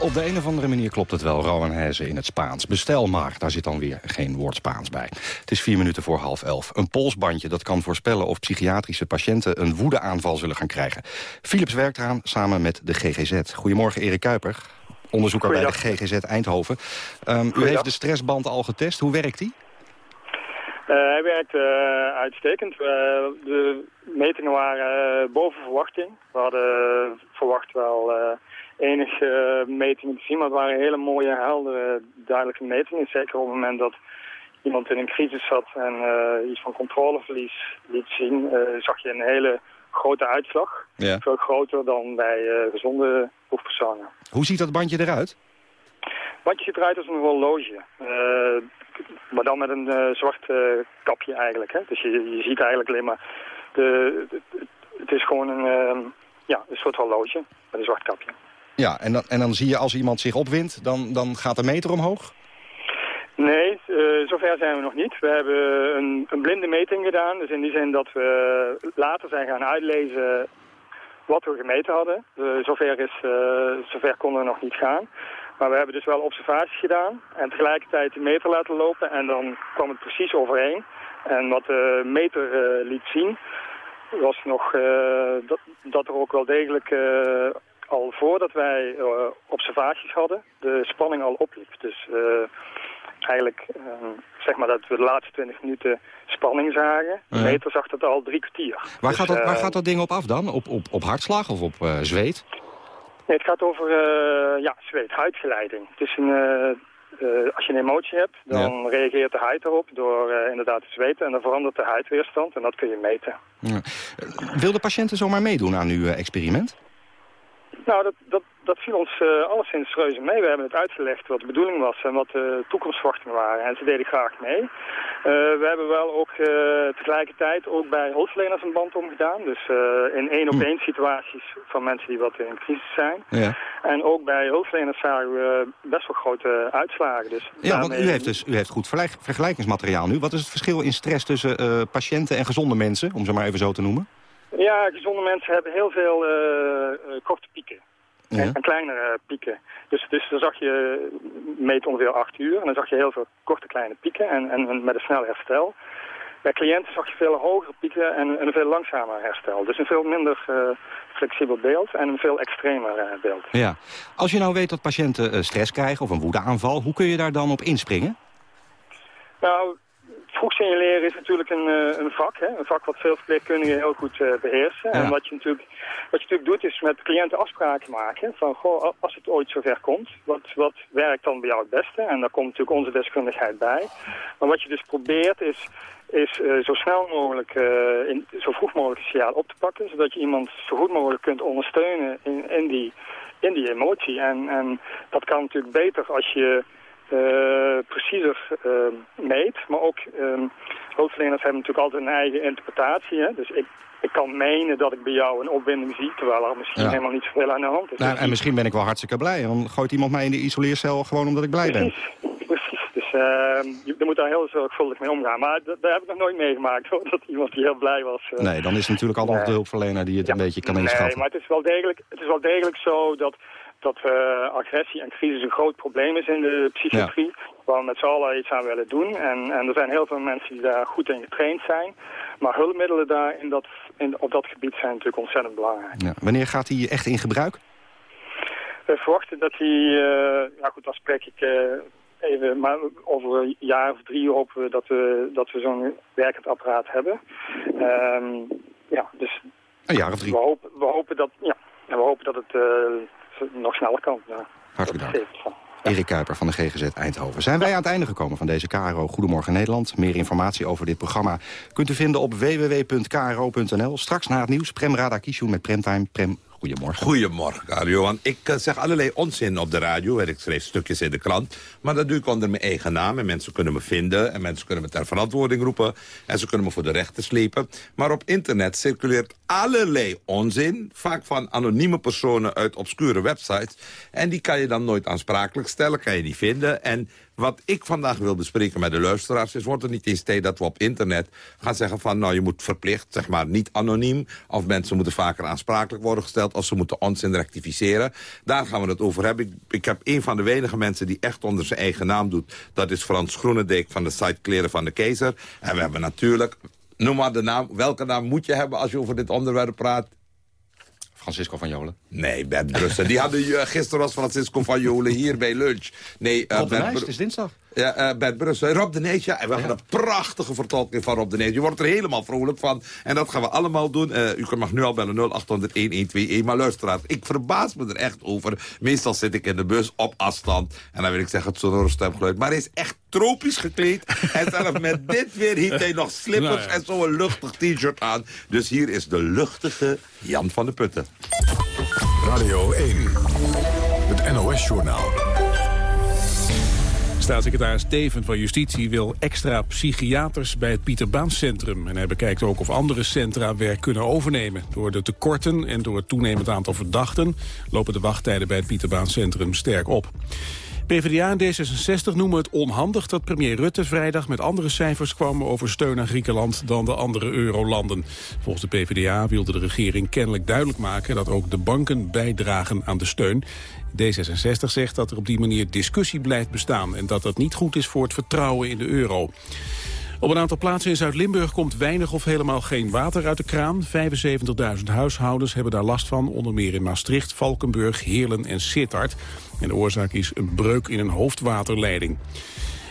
Op de een of andere manier klopt het wel, Rowan Hezen in het Spaans. Bestel maar, daar zit dan weer geen woord Spaans bij. Het is vier minuten voor half elf. Een polsbandje dat kan voorspellen of psychiatrische patiënten... een woedeaanval zullen gaan krijgen. Philips werkt eraan samen met de GGZ. Goedemorgen, Erik Kuiper, onderzoeker bij de GGZ Eindhoven. Um, u heeft de stressband al getest. Hoe werkt die? Uh, hij werkt uh, uitstekend. Uh, de metingen waren boven verwachting. We hadden enige metingen te zien, maar het waren hele mooie, heldere, duidelijke metingen. Zeker op het moment dat iemand in een crisis zat en iets van controleverlies liet zien, zag je een hele grote uitslag. Ja. Veel groter dan bij gezonde proefpersonen. Hoe ziet dat bandje eruit? Het bandje ziet eruit als een horloge. Maar dan met een zwart kapje eigenlijk. Hè? Dus je, je ziet eigenlijk alleen maar... De, de, het is gewoon een, ja, een soort horloge met een zwart kapje. Ja, en dan, en dan zie je als iemand zich opwindt, dan, dan gaat de meter omhoog? Nee, zover zijn we nog niet. We hebben een, een blinde meting gedaan. Dus in die zin dat we later zijn gaan uitlezen wat we gemeten hadden. zover, is, zover konden we nog niet gaan. Maar we hebben dus wel observaties gedaan en tegelijkertijd de meter laten lopen en dan kwam het precies overeen. En wat de meter uh, liet zien was nog uh, dat, dat er ook wel degelijk uh, al voordat wij observaties hadden de spanning al opliep. Dus eigenlijk zeg maar dat we de laatste 20 minuten spanning zagen. Meter zag dat al drie kwartier. Waar, dus, gaat, dat, waar gaat dat ding op af dan? Op, op, op hartslag of op zweet? Nee, het gaat over uh, ja, zweet, huidgeleiding. Het is een, uh, uh, als je een emotie hebt, dan ja. reageert de huid erop door inderdaad te zweten. En dan verandert de huidweerstand en dat kun je meten. Ja. Wil de patiënten zomaar meedoen aan uw experiment? Nou, dat, dat, dat viel ons alleszins reuze mee. We hebben het uitgelegd wat de bedoeling was en wat de toekomstverwachtingen waren. En ze deden graag mee. Uh, we hebben wel ook uh, tegelijkertijd ook bij hulpverleners een band omgedaan. Dus uh, in één op één situaties van mensen die wat in crisis zijn. Ja. En ook bij hulpverleners zagen we best wel grote uitslagen. Dus ja, want u heeft dus u heeft goed vergelijkingsmateriaal nu. Wat is het verschil in stress tussen patiënten en gezonde mensen, om ze maar even zo te noemen? Ja, gezonde mensen hebben heel veel korte pieken. Ja. En, en kleinere pieken. Dus, dus dan zag je, meet ongeveer acht uur, en dan zag je heel veel korte kleine pieken en, en met een snel herstel. Bij cliënten zag je veel hogere pieken en, en een veel langzamer herstel. Dus een veel minder uh, flexibel beeld en een veel extremer uh, beeld. Ja. Als je nou weet dat patiënten stress krijgen of een woedeaanval, hoe kun je daar dan op inspringen? Nou, vroeg signaleren is natuurlijk een, uh, een vak. Hè? Een vak wat veel verpleegkundigen heel goed uh, beheersen. Ja. En wat je, natuurlijk, wat je natuurlijk doet is met cliënten afspraken maken. Van, goh, als het ooit zover komt, wat, wat werkt dan bij jou het beste? En daar komt natuurlijk onze deskundigheid bij. Maar wat je dus probeert is, is uh, zo snel mogelijk, in, zo vroeg mogelijk het signaal op te pakken. Zodat je iemand zo goed mogelijk kunt ondersteunen in, in, die, in die emotie. En, en dat kan natuurlijk beter als je... Uh, preciezer uh, meet. Maar ook hulpverleners hebben natuurlijk altijd een eigen interpretatie. Hè? Dus ik, ik kan menen dat ik bij jou een opwinding zie, terwijl er misschien Ja. helemaal niet zoveel aan de hand is. Nou, en misschien ben ik wel hartstikke blij. Dan gooit iemand mij in de isoleercel gewoon omdat ik blij ben. Precies. Dus uh, je, je moet daar heel zorgvuldig mee omgaan. Maar dat, dat heb ik nog nooit meegemaakt, hoor. Dat iemand die heel blij was. uh, Nee, dan is het natuurlijk altijd de hulpverlener die het een beetje kan Nee, inschatten. maar het is wel degelijk, het is wel degelijk zo dat, dat agressie en crisis een groot probleem is in de psychiatrie. Waar we met z'n allen iets aan willen doen. En, en er zijn heel veel mensen die daar goed in getraind zijn. Maar hulpmiddelen daar in dat, in, op dat gebied zijn natuurlijk ontzettend belangrijk. Ja. Wanneer gaat die echt in gebruik? We verwachten dat die, uh, ja goed, dan spreek ik uh, even, maar over een jaar of drie hopen we dat we, dat we zo'n werkend apparaat hebben. Um, ja, dus Een jaar of drie. we hopen, we hopen dat, ja, we hopen dat het uh, nog sneller kan. Ja. Hartelijk dank. Erik Kuiper van de GGZ Eindhoven. Zijn wij aan het einde gekomen van deze KRO Goedemorgen Nederland. Meer informatie over dit programma kunt u vinden op www.kro.nl. Straks na het nieuws Prem Radakishun met Premtime. Prem, Goedemorgen. Goedemorgen. Ik eh, zeg allerlei onzin op de radio ik schreef stukjes in de krant. Maar dat doe ik onder mijn eigen naam. En mensen kunnen me vinden en mensen kunnen me ter verantwoording roepen. En ze kunnen me voor de rechter slepen. Maar op internet circuleert allerlei onzin. Vaak van anonieme personen uit obscure websites. En die kan je dan nooit aansprakelijk stellen, kan je niet vinden. En wat ik vandaag wil bespreken met de luisteraars... is, wordt er niet eens tijd dat we op internet gaan zeggen van... nou, je moet verplicht, zeg maar, niet anoniem... of mensen moeten vaker aansprakelijk worden gesteld... of ze moeten onzin rectificeren. Daar gaan we het over hebben. Ik, ik heb een van de weinige mensen die echt onder zijn eigen naam doet. Dat is Frans Groenendijk van de site Kleren van de Keizer. En we hebben natuurlijk... Noem maar de naam. Welke naam moet je hebben als je over dit onderwerp praat? Francisco van Jolen. Nee, Bert Brussen. Die hadden uh, gisteren was Francisco van Jolen hier bij lunch. Nee, uh, Op de lijst, het is dinsdag. Ja, uh, Bert Brussen. Rob de Nees, ja. En we hebben een prachtige vertolking van Rob de Nees. Je wordt er helemaal vrolijk van. En dat gaan we allemaal doen. Uh, u mag nu al bellen 0800-1121. Maar luisteraars, ik verbaas me er echt over. Meestal zit ik in de bus op afstand. En dan wil ik zeggen het sonore stemgeluid. Maar hij is echt tropisch gekleed. en zelfs met dit weer hiet hij nog slippers nou ja. en zo'n luchtig t-shirt aan. Dus hier is de luchtige Jan van de Putten. Radio 1, het NOS-journaal. Staatssecretaris Teven van Justitie wil extra psychiaters bij het Pieter Centrum. En hij bekijkt ook of andere centra werk kunnen overnemen. Door de tekorten en door het toenemend aantal verdachten... lopen de wachttijden bij het Pieter Centrum sterk op. PvdA en D66 noemen het onhandig dat premier Rutte vrijdag met andere cijfers kwam over steun aan Griekenland dan de andere eurolanden. Volgens de PvdA wilde de regering kennelijk duidelijk maken dat ook de banken bijdragen aan de steun. D66 zegt dat er op die manier discussie blijft bestaan en dat dat niet goed is voor het vertrouwen in de euro. Op een aantal plaatsen in Zuid-Limburg komt weinig of helemaal geen water uit de kraan. 75.000 huishoudens hebben daar last van, onder meer in Maastricht, Valkenburg, Heerlen en Sittard. En de oorzaak is een breuk in een hoofdwaterleiding.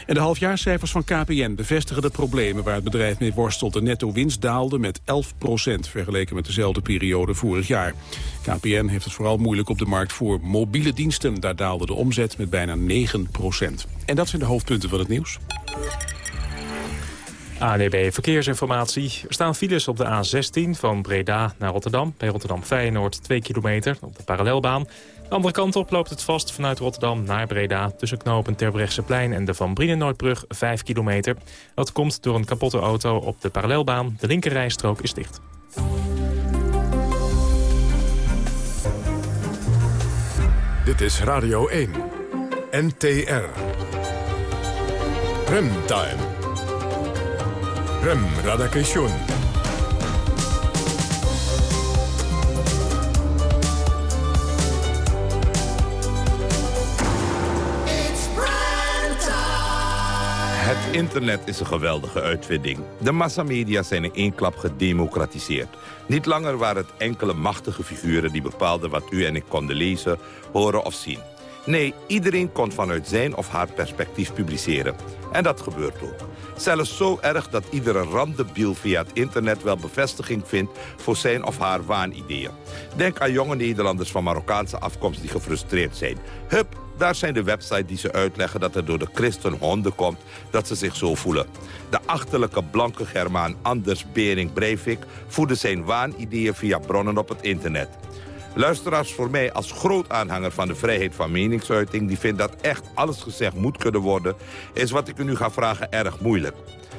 En de halfjaarscijfers van KPN bevestigen de problemen waar het bedrijf mee worstelt. De netto-winst daalde met 11% vergeleken met dezelfde periode vorig jaar. KPN heeft het vooral moeilijk op de markt voor mobiele diensten. Daar daalde de omzet met bijna 9% En dat zijn de hoofdpunten van het nieuws. ANEB Verkeersinformatie. Er staan files op de A16 van Breda naar Rotterdam. Bij Rotterdam Feyenoord 2 kilometer op de parallelbaan. De andere kant op loopt het vast vanuit Rotterdam naar Breda... tussen knopen Terbrechtseplein en de Van Brienenoordbrug 5 kilometer. Dat komt door een kapotte auto op de parallelbaan. De linkerrijstrook is dicht. Dit is Radio 1. NTR. Remtime. Rem Radakation. Het internet is een geweldige uitvinding. De massamedia zijn in één klap gedemocratiseerd. Niet langer waren het enkele machtige figuren die bepaalden wat u en ik konden lezen, horen of zien. Nee, iedereen kon vanuit zijn of haar perspectief publiceren. En dat gebeurt ook. Zelfs zo erg dat iedere randebiel via het internet wel bevestiging vindt voor zijn of haar waanideeën. Denk aan jonge Nederlanders van Marokkaanse afkomst die gefrustreerd zijn. Hup, daar zijn de websites die ze uitleggen dat het door de christen honden komt dat ze zich zo voelen. De achterlijke blanke Germaan Anders Bering Breivik voerde zijn waanideeën via bronnen op het internet. Luisteraars, voor mij als groot aanhanger van de vrijheid van meningsuiting... die vindt dat echt alles gezegd moet kunnen worden... is wat ik u nu ga vragen erg moeilijk.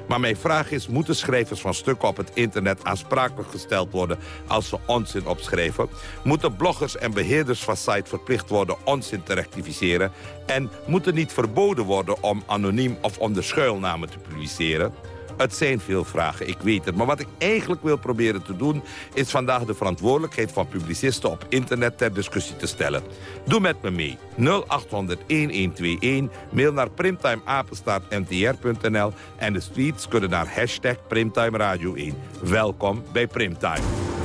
Maar mijn vraag is, moeten schrijvers van stukken op het internet aansprakelijk gesteld worden als ze onzin opschrijven? Moeten bloggers en beheerders van sites verplicht worden onzin te rectificeren? En moet er niet verboden worden om anoniem of onder schuilnamen te publiceren? Het zijn veel vragen, ik weet het. Maar wat ik eigenlijk wil proberen te doen... is vandaag de verantwoordelijkheid van publicisten op internet ter discussie te stellen. Doe met me mee. 0800-1121, mail naar primtimeapenstaartntr.nl... en de tweets kunnen naar hashtag Primtime Radio 1. Welkom bij Primtime.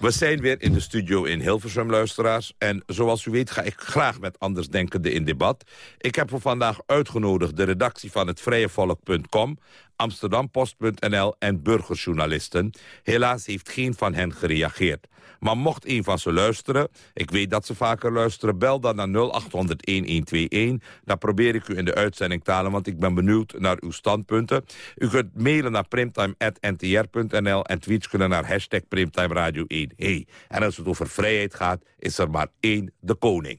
We zijn weer in de studio in Hilversum, luisteraars. En zoals u weet ga ik graag met andersdenkenden in debat. Ik heb voor vandaag uitgenodigd de redactie van het vrijevolk.com... Amsterdampost.nl en burgerjournalisten. Helaas heeft geen van hen gereageerd. Maar mocht een van ze luisteren, ik weet dat ze vaker luisteren... bel dan naar 0800-1121. Dan probeer ik u in de uitzending te halen, want ik ben benieuwd naar uw standpunten. U kunt mailen naar primtime.ntr.nl en tweets kunnen naar hashtag Primtime Radio 1. Hey. En als het over vrijheid gaat, is er maar één de koning.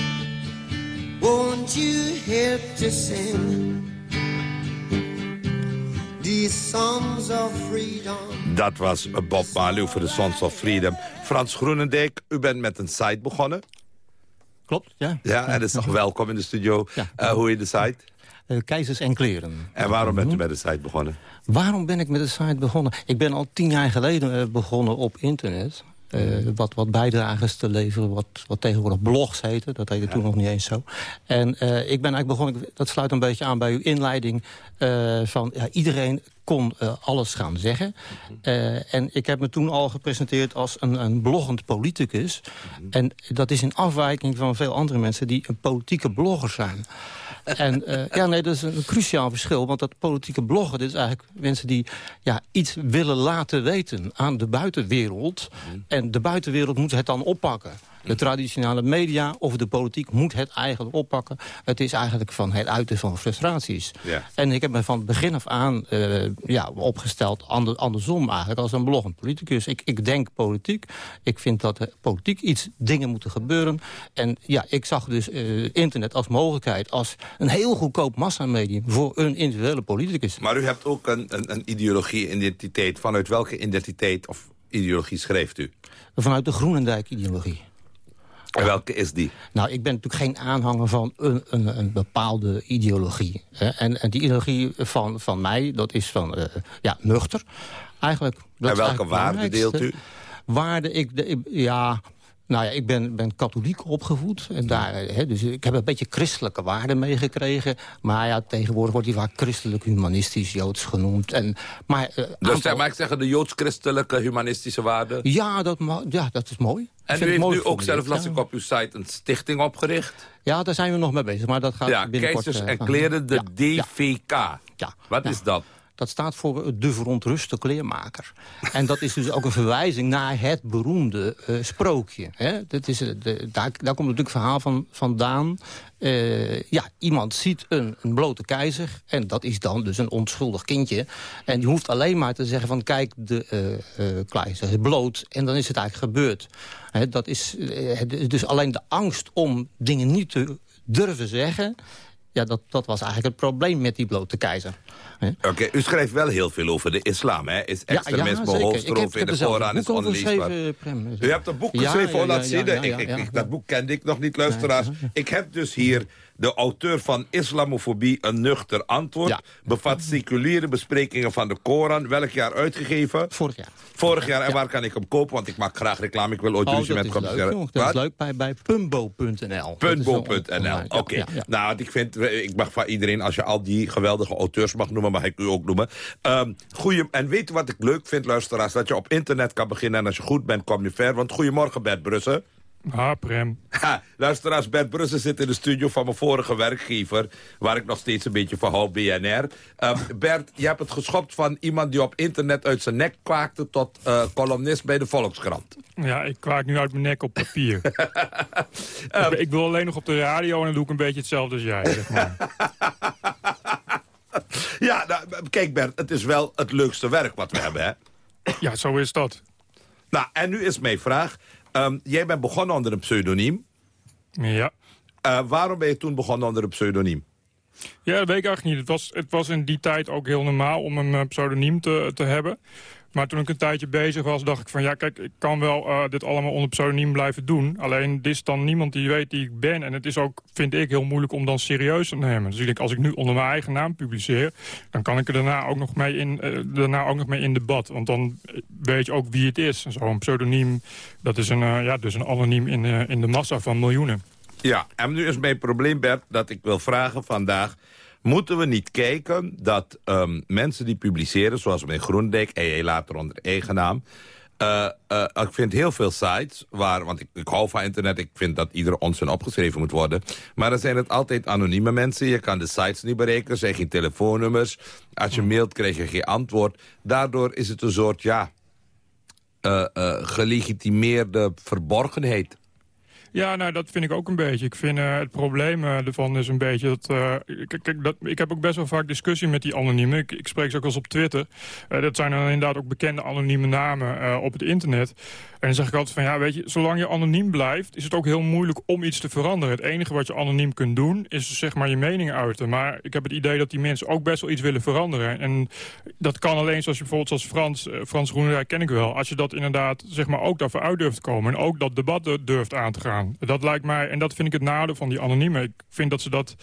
Won't you help to sing these songs of freedom? Dat was Bob Marley voor de Sons of Freedom. Frans Groenendijk, u bent met een site begonnen. Klopt, ja. Ja, en dat is nog welkom in de studio. Eh, hoe heet de site? Eh, keizers en kleren. En waarom bent u met de site begonnen? Waarom ben ik met de site begonnen? Ik ben al tien jaar geleden eh, begonnen op internet. Eh, wat, wat bijdragers te leveren, wat, wat tegenwoordig blogs heette. Dat heette toen nog niet eens zo. En eh, ik ben eigenlijk begonnen, dat sluit een beetje aan bij uw inleiding... eh, van ja, iedereen kon eh, alles gaan zeggen. Eh, en ik heb me toen al gepresenteerd als een, een bloggend politicus. En dat is in afwijking van veel andere mensen... die een politieke blogger zijn. En eh, ja, nee, dat is een cruciaal verschil. Want dat politieke bloggen, dit is eigenlijk mensen die ja, iets willen laten weten aan de buitenwereld. En de buitenwereld moet het dan oppakken. De traditionele media of de politiek moet het eigenlijk oppakken. Het is eigenlijk van het uiten van frustraties. Ja. En ik heb me van het begin af aan eh, ja, opgesteld ander, andersom eigenlijk als een bloggend politicus. Ik, ik denk politiek. Ik vind dat er politiek iets dingen moeten gebeuren. En ja, ik zag dus eh, internet als mogelijkheid, als een heel goedkoop massamedium voor een individuele politicus. Maar u hebt ook een, een, een ideologie, identiteit. Vanuit welke identiteit of ideologie schrijft u? Vanuit de Groenendijk-ideologie. En welke is die? Nou, ik ben natuurlijk geen aanhanger van een, een, een bepaalde ideologie. En, en die ideologie van, van mij, dat is van, eh, ja, nuchter. Eigenlijk. Dat en welke waarde deelt u? Waarde, ik, de- ik- ja... Nou ja, ik ben, ben katholiek opgevoed. En daar, eh, hè, dus ik heb een beetje christelijke waarden meegekregen. Maar ja, tegenwoordig wordt die vaak christelijk humanistisch joods genoemd. En, maar, eh, Dus aantal- zeg maar ik zeggen de joods-christelijke humanistische waarden? ja, dat, ja, dat is mooi. En u heeft mooi nu ook zelf, las ik op uw site, een stichting opgericht. Ja, daar zijn we nog mee bezig. Maar dat gaat Ja, binnenkort... Keizers eh, en kleren, de Ja, DVK. Ja. Wat is dat? Dat staat voor de verontruste kleermaker. En dat is dus ook een verwijzing naar het beroemde eh, sprookje. Hè? Dat is, eh, de, daar, komt natuurlijk het verhaal van, vandaan. Eh, ja, iemand ziet een, een blote keizer. En dat is dan dus een onschuldig kindje. En die hoeft alleen maar te zeggen van... kijk, de eh eh, keizer is bloot. En dan is het eigenlijk gebeurd. Dat is eh, dus alleen de angst om dingen niet te durven zeggen... Ja, dat, dat was eigenlijk het probleem met die blote keizer. Oké, u schrijft wel heel veel over de islam, hè? Is extremisme, ja, in de Koran is onleesbaar. Prem. U hebt een boek geschreven, ja, laat ja, Ik- ik- ja. Dat boek kende ik nog niet, luisteraars. Ik heb dus hier de auteur van Islamofobie, een nuchter antwoord. Bevat seculiere besprekingen van de Koran. Welk jaar uitgegeven? Vorig jaar. Vorig jaar. En waar kan ik hem kopen? Want ik maak graag reclame. Ik wil ooit Oh, ruzie met commissaris. jongen. Dat is leuk bij, bij pumbo.nl. Punbo.nl. Oké. Ja. Nou, ik vind, ik mag van iedereen, als je al die geweldige auteurs mag noemen, mag ik u ook noemen. Ehm goeie, en weet u wat ik leuk vind, luisteraars? Dat je op internet kan beginnen en als je goed bent, kom je ver. Want goedemorgen, Bert Brussen. Ha, Prem. Ha, luisteraars, Bert Brussen zit in de studio van mijn vorige werkgever... waar ik nog steeds een beetje van hou, BNR. Ehm, Bert, je hebt het geschopt van iemand die op internet uit zijn nek kwaakte... tot eh, columnist bij de Volkskrant. Ja, ik kwaak nu uit mijn nek op papier. ik, ik wil alleen nog op de radio en dan doe ik een beetje hetzelfde als jij, zeg maar. Ja, nou, kijk Bert, het is wel het leukste werk wat we hebben, hè? Ja, zo is dat. Nou, en nu is mijn vraag. Ehm, jij bent begonnen onder een pseudoniem. Ja. Eh, waarom ben je toen begonnen onder een pseudoniem? Ja, dat weet ik eigenlijk niet. Het was, het was in die tijd ook heel normaal om een eh, pseudoniem te, te hebben. Maar toen ik een tijdje bezig was, dacht ik van... ja, kijk, ik kan wel uh, dit allemaal onder pseudoniem blijven doen. Alleen, dit is dan niemand die weet wie ik ben. En het is ook, vind ik, heel moeilijk om dan serieus te nemen. Dus ik denk, als ik nu onder mijn eigen naam publiceer... dan kan ik er daarna ook nog mee in, uh, daarna ook nog mee in debat. Want dan weet je ook wie het is. Zo'n pseudoniem, dat is een, ja, dus een anoniem in, in de massa van miljoenen. Ja, en nu is mijn probleem, Bert, dat ik wil vragen vandaag... Moeten we niet kijken dat um, mensen die publiceren, zoals meneer Groendijk... en jij later onder eigen naam... Uh, uh, ik vind heel veel sites waar, want ik, hou van internet... ik vind dat iedere onzin opgeschreven moet worden. Maar dan zijn het altijd anonieme mensen. Je kan de sites niet bereiken, er zijn geen telefoonnummers. Als je mailt, krijg je geen antwoord. Daardoor is het een soort, ja... Uh, gelegitimeerde verborgenheid. Ja, nou, dat vind ik ook een beetje. Ik vind uh, het probleem uh, ervan is een beetje dat... Kijk, dat, ik heb ook best wel vaak discussie met die anoniemen. Ik, ik spreek ze ook wel eens op Twitter. dat zijn dan inderdaad ook bekende anonieme namen op het internet. En dan zeg ik altijd van, ja, weet je, zolang je anoniem blijft... is het ook heel moeilijk om iets te veranderen. Het enige wat je anoniem kunt doen, is zeg maar je mening uiten. Maar ik heb het idee dat die mensen ook best wel iets willen veranderen. En dat kan alleen, zoals je bijvoorbeeld als Frans... Frans Groenendijk ken ik wel. Als je dat inderdaad, zeg maar, ook daarvoor uit durft komen... en ook dat debat durft aan te gaan. Dat lijkt mij, en dat vind ik het nadeel van die anonieme. Ik vind dat ze dat...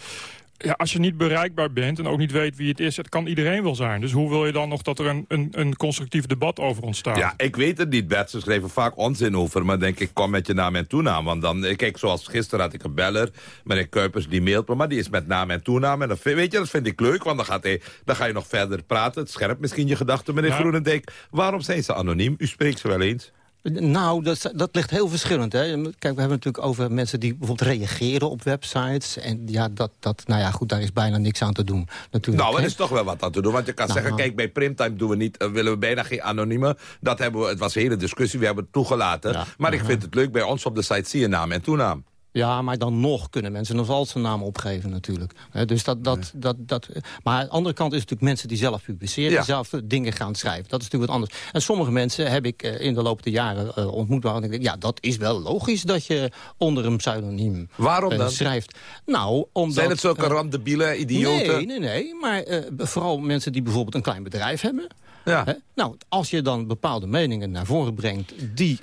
Ja, als je niet bereikbaar bent en ook niet weet wie het is... het kan iedereen wel zijn. Dus hoe wil je dan nog dat er een, een, een constructief debat over ontstaat? Ja, ik weet het niet, Bert. Ze schrijven vaak onzin over. Maar denk ik, kom met je naam en toenaam. Want dan, kijk, zoals gisteren had ik een beller. Meneer Kuipers, die mailt me, maar die is met naam en toenaam. En dat, weet je, dat vind ik leuk, want dan, gaat hij, dan ga je nog verder praten. Het scherpt misschien je gedachten, meneer nou, Groenendijk. Waarom zijn ze anoniem? U spreekt ze wel eens. Nou, dat, dat ligt heel verschillend. Hè. Kijk, we hebben het natuurlijk over mensen die bijvoorbeeld reageren op websites. En ja, dat, dat, nou ja, goed, daar is bijna niks aan te doen. Natuurlijk, nou, er is toch wel wat aan te doen. Want je kan nou, zeggen, kijk, bij Primtime doen we niet, uh, willen we bijna geen anonieme. Dat hebben we, het was een hele discussie, we hebben het toegelaten. Ja, maar ik vind het leuk, bij ons op de site zie je naam en toenaam. Ja, maar dan nog kunnen mensen een valse naam opgeven natuurlijk. dus dat, dat, dat, dat, maar aan de andere kant is het natuurlijk mensen die zelf publiceren... Ja. die zelf dingen gaan schrijven. Dat is natuurlijk wat anders. En sommige mensen heb ik in de loop der jaren uh, ontmoet... waar ik denk, ja, dat is wel logisch dat je onder een pseudoniem Waarom dan? schrijft. Nou, omdat... Zijn het zulke randebiele idioten? Nee, nee, nee. Maar uh, vooral mensen die bijvoorbeeld een klein bedrijf hebben... Ja. Nou, als je dan bepaalde meningen naar voren brengt... die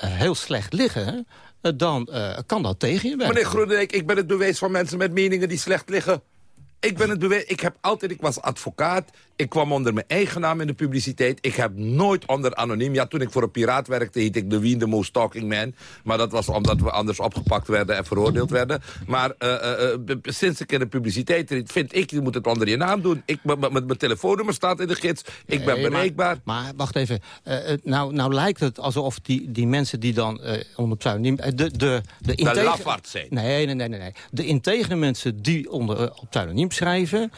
heel slecht liggen dan uh, kan dat tegen je werken. Meneer Groenendijk, ik ben het bewijs van mensen met meningen die slecht liggen. Ik ben het bewijs. Ik heb altijd, ik was advocaat. Ik kwam onder mijn eigen naam in de publiciteit. Ik heb nooit onder anoniem... Ja, toen ik voor een piraat werkte, heet ik de Wien de Most Talking Man. Maar dat was omdat we anders opgepakt werden en veroordeeld werden. Maar uh, uh, sinds ik in de publiciteit vind ik, je moet het onder je naam doen. Ik, mijn telefoonnummer staat in de gids. Ik ben bereikbaar. Maar, maar wacht even. Uh, nou, nou lijkt het alsof die, die mensen die dan onder pseudoniem... De, de, de, de zijn. Nee, nee, nee, nee, nee. De integere mensen die onder op pseudoniem schrijven...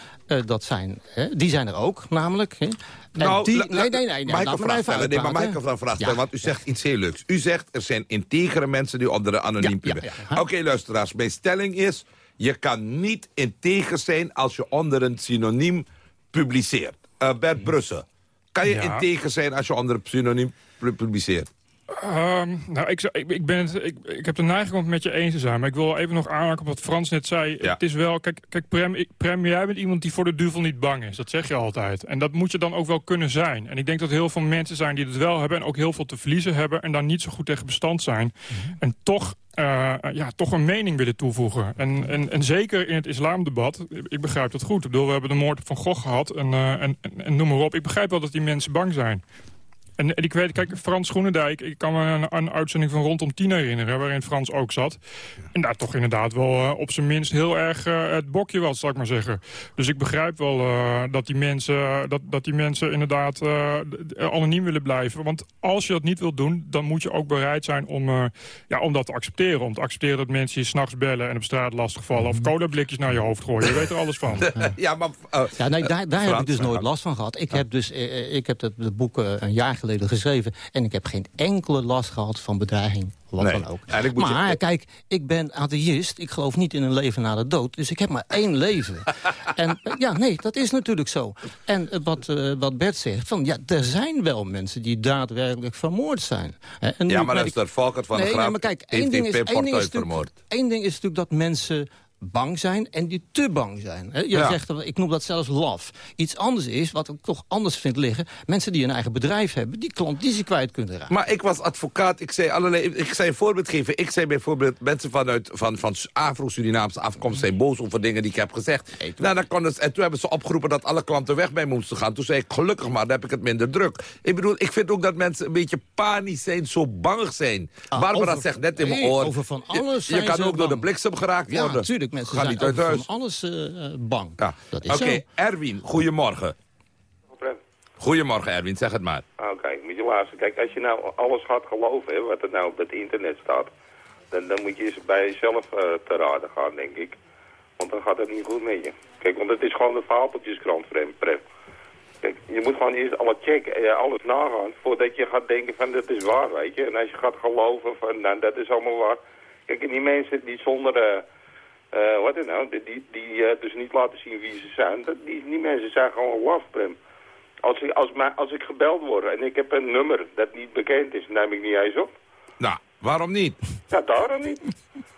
Dat zijn, hè, die zijn er ook, namelijk. Hè. Nou, die, la, nee, nee, nee. Mag ik een vraag stellen? Nee, maar mag ik een vraag stellen? Want u zegt iets heel leuks. U zegt, er zijn integere mensen die onder de anoniem ja, ja, ja Oké, okay, luisteraars. Mijn stelling is, je kan niet integer zijn als je onder een synoniem publiceert. Uh, Bert Brussen, kan je integer zijn als je onder een synoniem publiceert? Um, nou, ik, ik, ik, ben het, ik, ik heb de neiging om het met je eens te zijn. Maar ik wil even nog aanhaken op wat Frans net zei. Ja. Het is wel, kijk, kijk Prem, jij bent iemand die voor de duivel niet bang is. Dat zeg je altijd. En dat moet je dan ook wel kunnen zijn. En ik denk dat heel veel mensen zijn die het wel hebben... en ook heel veel te verliezen hebben... en daar niet zo goed tegen bestand zijn. Mm -hmm. En toch uh, ja, toch een mening willen toevoegen. En, en, en zeker in het islamdebat, ik begrijp dat goed. Ik bedoel, we hebben de moord van Gogh gehad en, uh, en, en, en noem maar op. Ik begrijp wel dat die mensen bang zijn. En, en, ik weet, kijk, Frans Groenendijk, ik kan me een, een, uitzending van rondom tien herinneren... waarin Frans ook zat. En daar toch inderdaad wel uh, op zijn minst heel erg uh, het bokje was, zal ik maar zeggen. Dus ik begrijp wel uh, dat, die mensen, dat, dat die mensen inderdaad anoniem willen blijven. Want als je dat niet wilt doen, dan moet je ook bereid zijn om, ja, om dat te accepteren. Om te accepteren dat mensen je s'nachts bellen en op straat lastigvallen... of colablikjes naar je hoofd gooien. Je weet er alles van. ja, maar... ja, nee, daar, daar heb ik dus nooit last van gehad. Ik heb dus ik heb het, het boek een jaar geleden geschreven. En ik heb geen enkele last gehad van bedreiging. Wat nee, dan ook. Maar je... kijk, ik ben atheïst. Ik geloof niet in een leven na de dood. Dus ik heb maar één leven. En eh, ja, nee, dat is natuurlijk zo. En eh, wat, eh, wat Bert zegt, van, ja, er zijn wel mensen die daadwerkelijk vermoord zijn. En Ja, maar dat is ik- Volkert van de Graaf nee, maar kijk, één ding is, één ding is vermoord. één ding is natuurlijk dat mensen bang zijn en die te bang zijn. Je Ja. zegt, dat- ik noem dat zelfs laf. Iets anders is, wat ik toch anders vind liggen... mensen die een eigen bedrijf hebben, die klant die ze kwijt kunnen raken. Maar ik was advocaat, ik zei, allerlei, ik zei een voorbeeld geven. Ik zei bijvoorbeeld, mensen vanuit van, van Afro-Surinaamse afkomst zijn boos over dingen die ik heb gezegd. Nou, dan kon het, en toen hebben ze opgeroepen dat alle klanten weg bij moesten gaan. Toen zei ik, gelukkig maar, dan heb ik het minder druk. Ik bedoel, ik vind ook dat mensen een beetje panisch zijn, zo bangig zijn. Barbara Ah, over- zegt net in mijn oor. over van je- alles Je, kan ook door de bang. bliksem geraakt Ja, worden. natuurlijk. Mensen Ga zijn van alles eh, eh, bang. Ja. Dat is Oké, zo. Erwin, goedemorgen. Goedemorgen Erwin, zeg het maar. Oké, moet je luisteren. Kijk, als je nou alles gaat geloven, hè, wat er nou op het internet staat... dan, dan moet je eens bij jezelf eh, te raden gaan, denk ik. Want dan gaat het niet goed met je. Kijk, want het is gewoon een verhaaltjeskrant, Prem. Prem. Kijk, je moet gewoon eerst alles checken en eh, alles nagaan... voordat je gaat denken van, dit is waar, weet je. En als je gaat geloven van, nou, dat is allemaal waar... Kijk, en die mensen die zonder... eh, eh, wat is nou, die, die, die eh, dus niet laten zien wie ze zijn... Dat, die, die mensen zijn gewoon laf, Prem. Als ik, als, mij- als ik gebeld word en ik heb een nummer dat niet bekend is, neem ik niet eens op. Nou, waarom niet? Ja, daarom niet.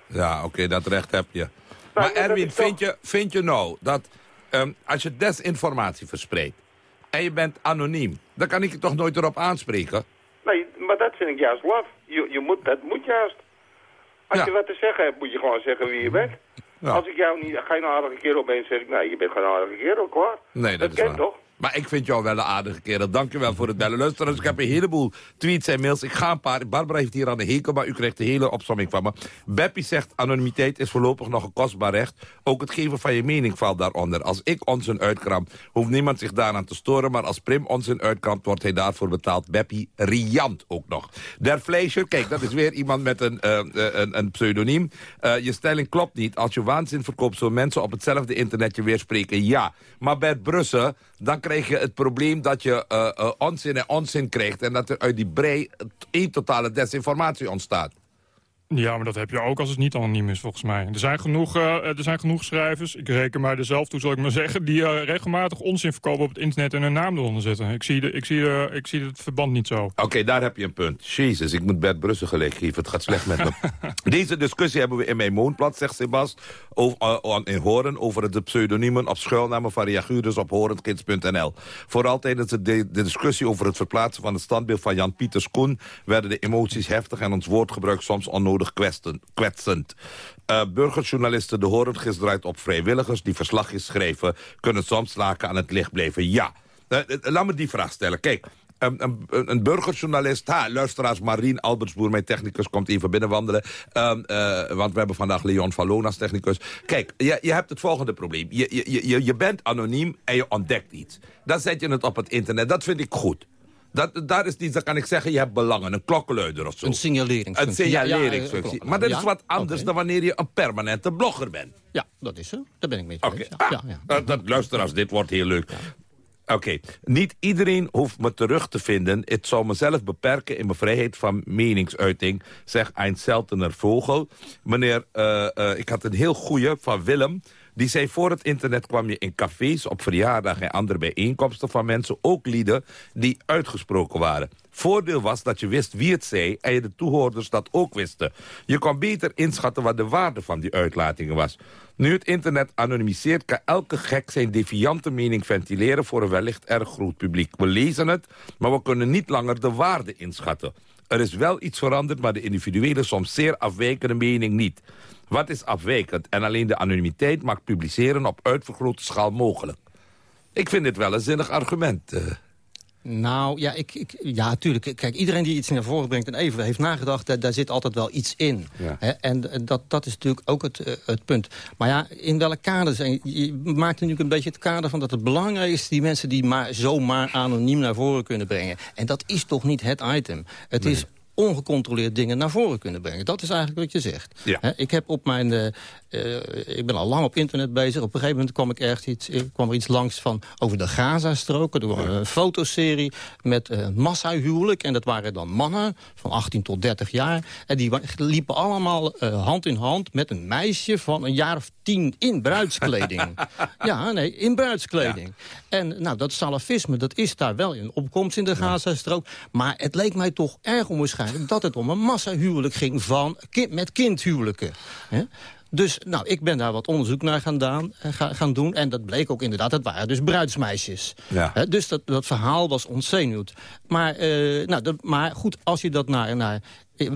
Ja, oké, dat recht heb je. Nou, maar Erwin, toch- vind, je, vind je nou dat ehm, als je desinformatie verspreidt... en je bent anoniem, dan kan ik je toch nooit erop aanspreken? Nee, maar dat vind ik juist laf. Je, je moet, dat moet juist. Als je wat te zeggen hebt, moet je gewoon zeggen wie je bent. Als ik jou niet, geen aardige kerel ben, zeg ik, nee, je bent geen aardige kerel, klaar. Nee, dat, dat is kent waar. toch? Maar ik vind jou wel een aardige kerel. Dankjewel voor het bellen. Luister, ik heb een heleboel tweets en mails. Ik ga een paar... Barbara heeft hier aan de hekel, maar u krijgt de hele opsomming van me. Beppie zegt, anonimiteit is voorlopig nog een kostbaar recht. Ook het geven van je mening valt daaronder. Als ik onzin uitkram, hoeft niemand zich daaraan te storen. Maar als Prim onzin uitkramt, wordt hij daarvoor betaald. Beppie, riant ook nog. Der Fleischer, kijk, dat is weer iemand met een, eh, eh, een, een pseudoniem. Eh, je stelling klopt niet. Als je waanzin verkoopt, zullen mensen op hetzelfde internetje weerspreken. Ja, maar Bert Brussen, dan krijg je het probleem dat je eh, eh, onzin en onzin krijgt... en dat er uit die brei één totale desinformatie ontstaat. Ja, maar dat heb je ook als het niet anoniem is, volgens mij. Er zijn genoeg, eh, er zijn genoeg schrijvers, ik reken mij er zelf toe, zal ik maar zeggen... die eh, regelmatig onzin verkopen op het internet en hun naam eronder zetten. Ik zie, de, ik zie, de, ik zie het verband niet zo. Oké, daar heb je een punt. Jezus, ik moet Bert Brussen gelijk geven. Het gaat slecht met me. Deze discussie hebben we in mijn woonplaats, zegt Sebast... Over, eh, in Horen over de pseudoniemen of schuilnamen van reaguurders op horenkids.nl. Vooral tijdens de, de discussie over het verplaatsen van het standbeeld van Jan Pieters Koen... werden de emoties heftig en ons woordgebruik soms onnodig kwesten- kwetsend. Eh, burgerjournalisten De Horengids draait op vrijwilligers... die verslagjes schrijven, kunnen soms laken aan het licht blijven. Ja, Eh, eh, laat me die vraag stellen. Kijk, een, burgerjournalist, ha, luisteraars, Marien Albertsboer, mijn technicus, komt even binnenwandelen. Ehm, eh, want we hebben vandaag Leon Vallon als technicus. Kijk, je, je hebt het volgende probleem. Je, je, je, je bent anoniem en je ontdekt iets. Dan zet je het op het internet. Dat vind ik goed. Dat, daar is niet, dan kan ik zeggen, je hebt belangen, een klokkenluider of zo. Een signaleringsfunctie. Een Ja, ja, signaleringsfunctie. eh, maar dat is wat anders dan wanneer je een permanente blogger bent. Ja, dat is zo. Daar ben ik mee Ja, ah, ja, ja. dat, dat, luisteraars, dit wordt heel leuk. Oké, niet iedereen hoeft me terug te vinden. Het zou mezelf beperken in mijn vrijheid van meningsuiting, zegt een seltener vogel. Meneer, eh, eh, ik had een heel goeie van Willem. Die zei, voor het internet kwam je in cafés, op verjaardagen en andere bijeenkomsten van mensen, ook lieden die uitgesproken waren. Voordeel was dat je wist wie het zei en je de toehoorders dat ook wisten. Je kon beter inschatten wat de waarde van die uitlatingen was. Nu het internet anonimiseert, kan elke gek zijn deviante mening ventileren voor een wellicht erg groot publiek. We lezen het, maar we kunnen niet langer de waarde inschatten. Er is wel iets veranderd, maar de individuele, soms zeer afwijkende mening niet. Wat is afwijkend? En alleen de anonimiteit maakt publiceren op uitvergrote schaal mogelijk. Ik vind dit wel een zinnig argument. Nou, ja, ik, ik, ja, tuurlijk. Kijk, iedereen die iets naar voren brengt en even heeft nagedacht... daar, daar zit altijd wel iets in. Ja. Hè, en en dat, dat is natuurlijk ook het, eh, het punt. Maar ja, in welk kader zijn... Je maakt natuurlijk een beetje het kader van dat het belangrijk is... die mensen die maar zomaar anoniem naar voren kunnen brengen. En dat is toch niet het item. Het is ongecontroleerd dingen naar voren kunnen brengen. Dat is eigenlijk wat je zegt. Ja. Ik heb op mijn... eh, eh, ik ben al lang op internet bezig. Op een gegeven moment kwam, ik ergens iets, eh, kwam er iets langs van over de Gaza-strook. Er was een fotoserie met uh, massahuwelijk. En dat waren dan mannen van 18 tot 30 jaar. En die liepen allemaal eh, hand in hand met een meisje van een jaar of tien in bruidskleding. ja, nee, in bruidskleding. En nou, dat salafisme, dat is daar wel in opkomst in de Gaza-strook. Maar het leek mij toch erg onwaarschijnlijk dat het om een massahuwelijk ging van, kind, met kindhuwelijken. Hè? Dus nou, ik ben daar wat onderzoek naar gaan, daan, eh, ga- gaan doen. En dat bleek ook inderdaad, het waren dus bruidsmeisjes. Ja. Dus dat, dat verhaal was ontzenuwd. Maar, eh, nou, dat, maar goed, als je dat naar, naar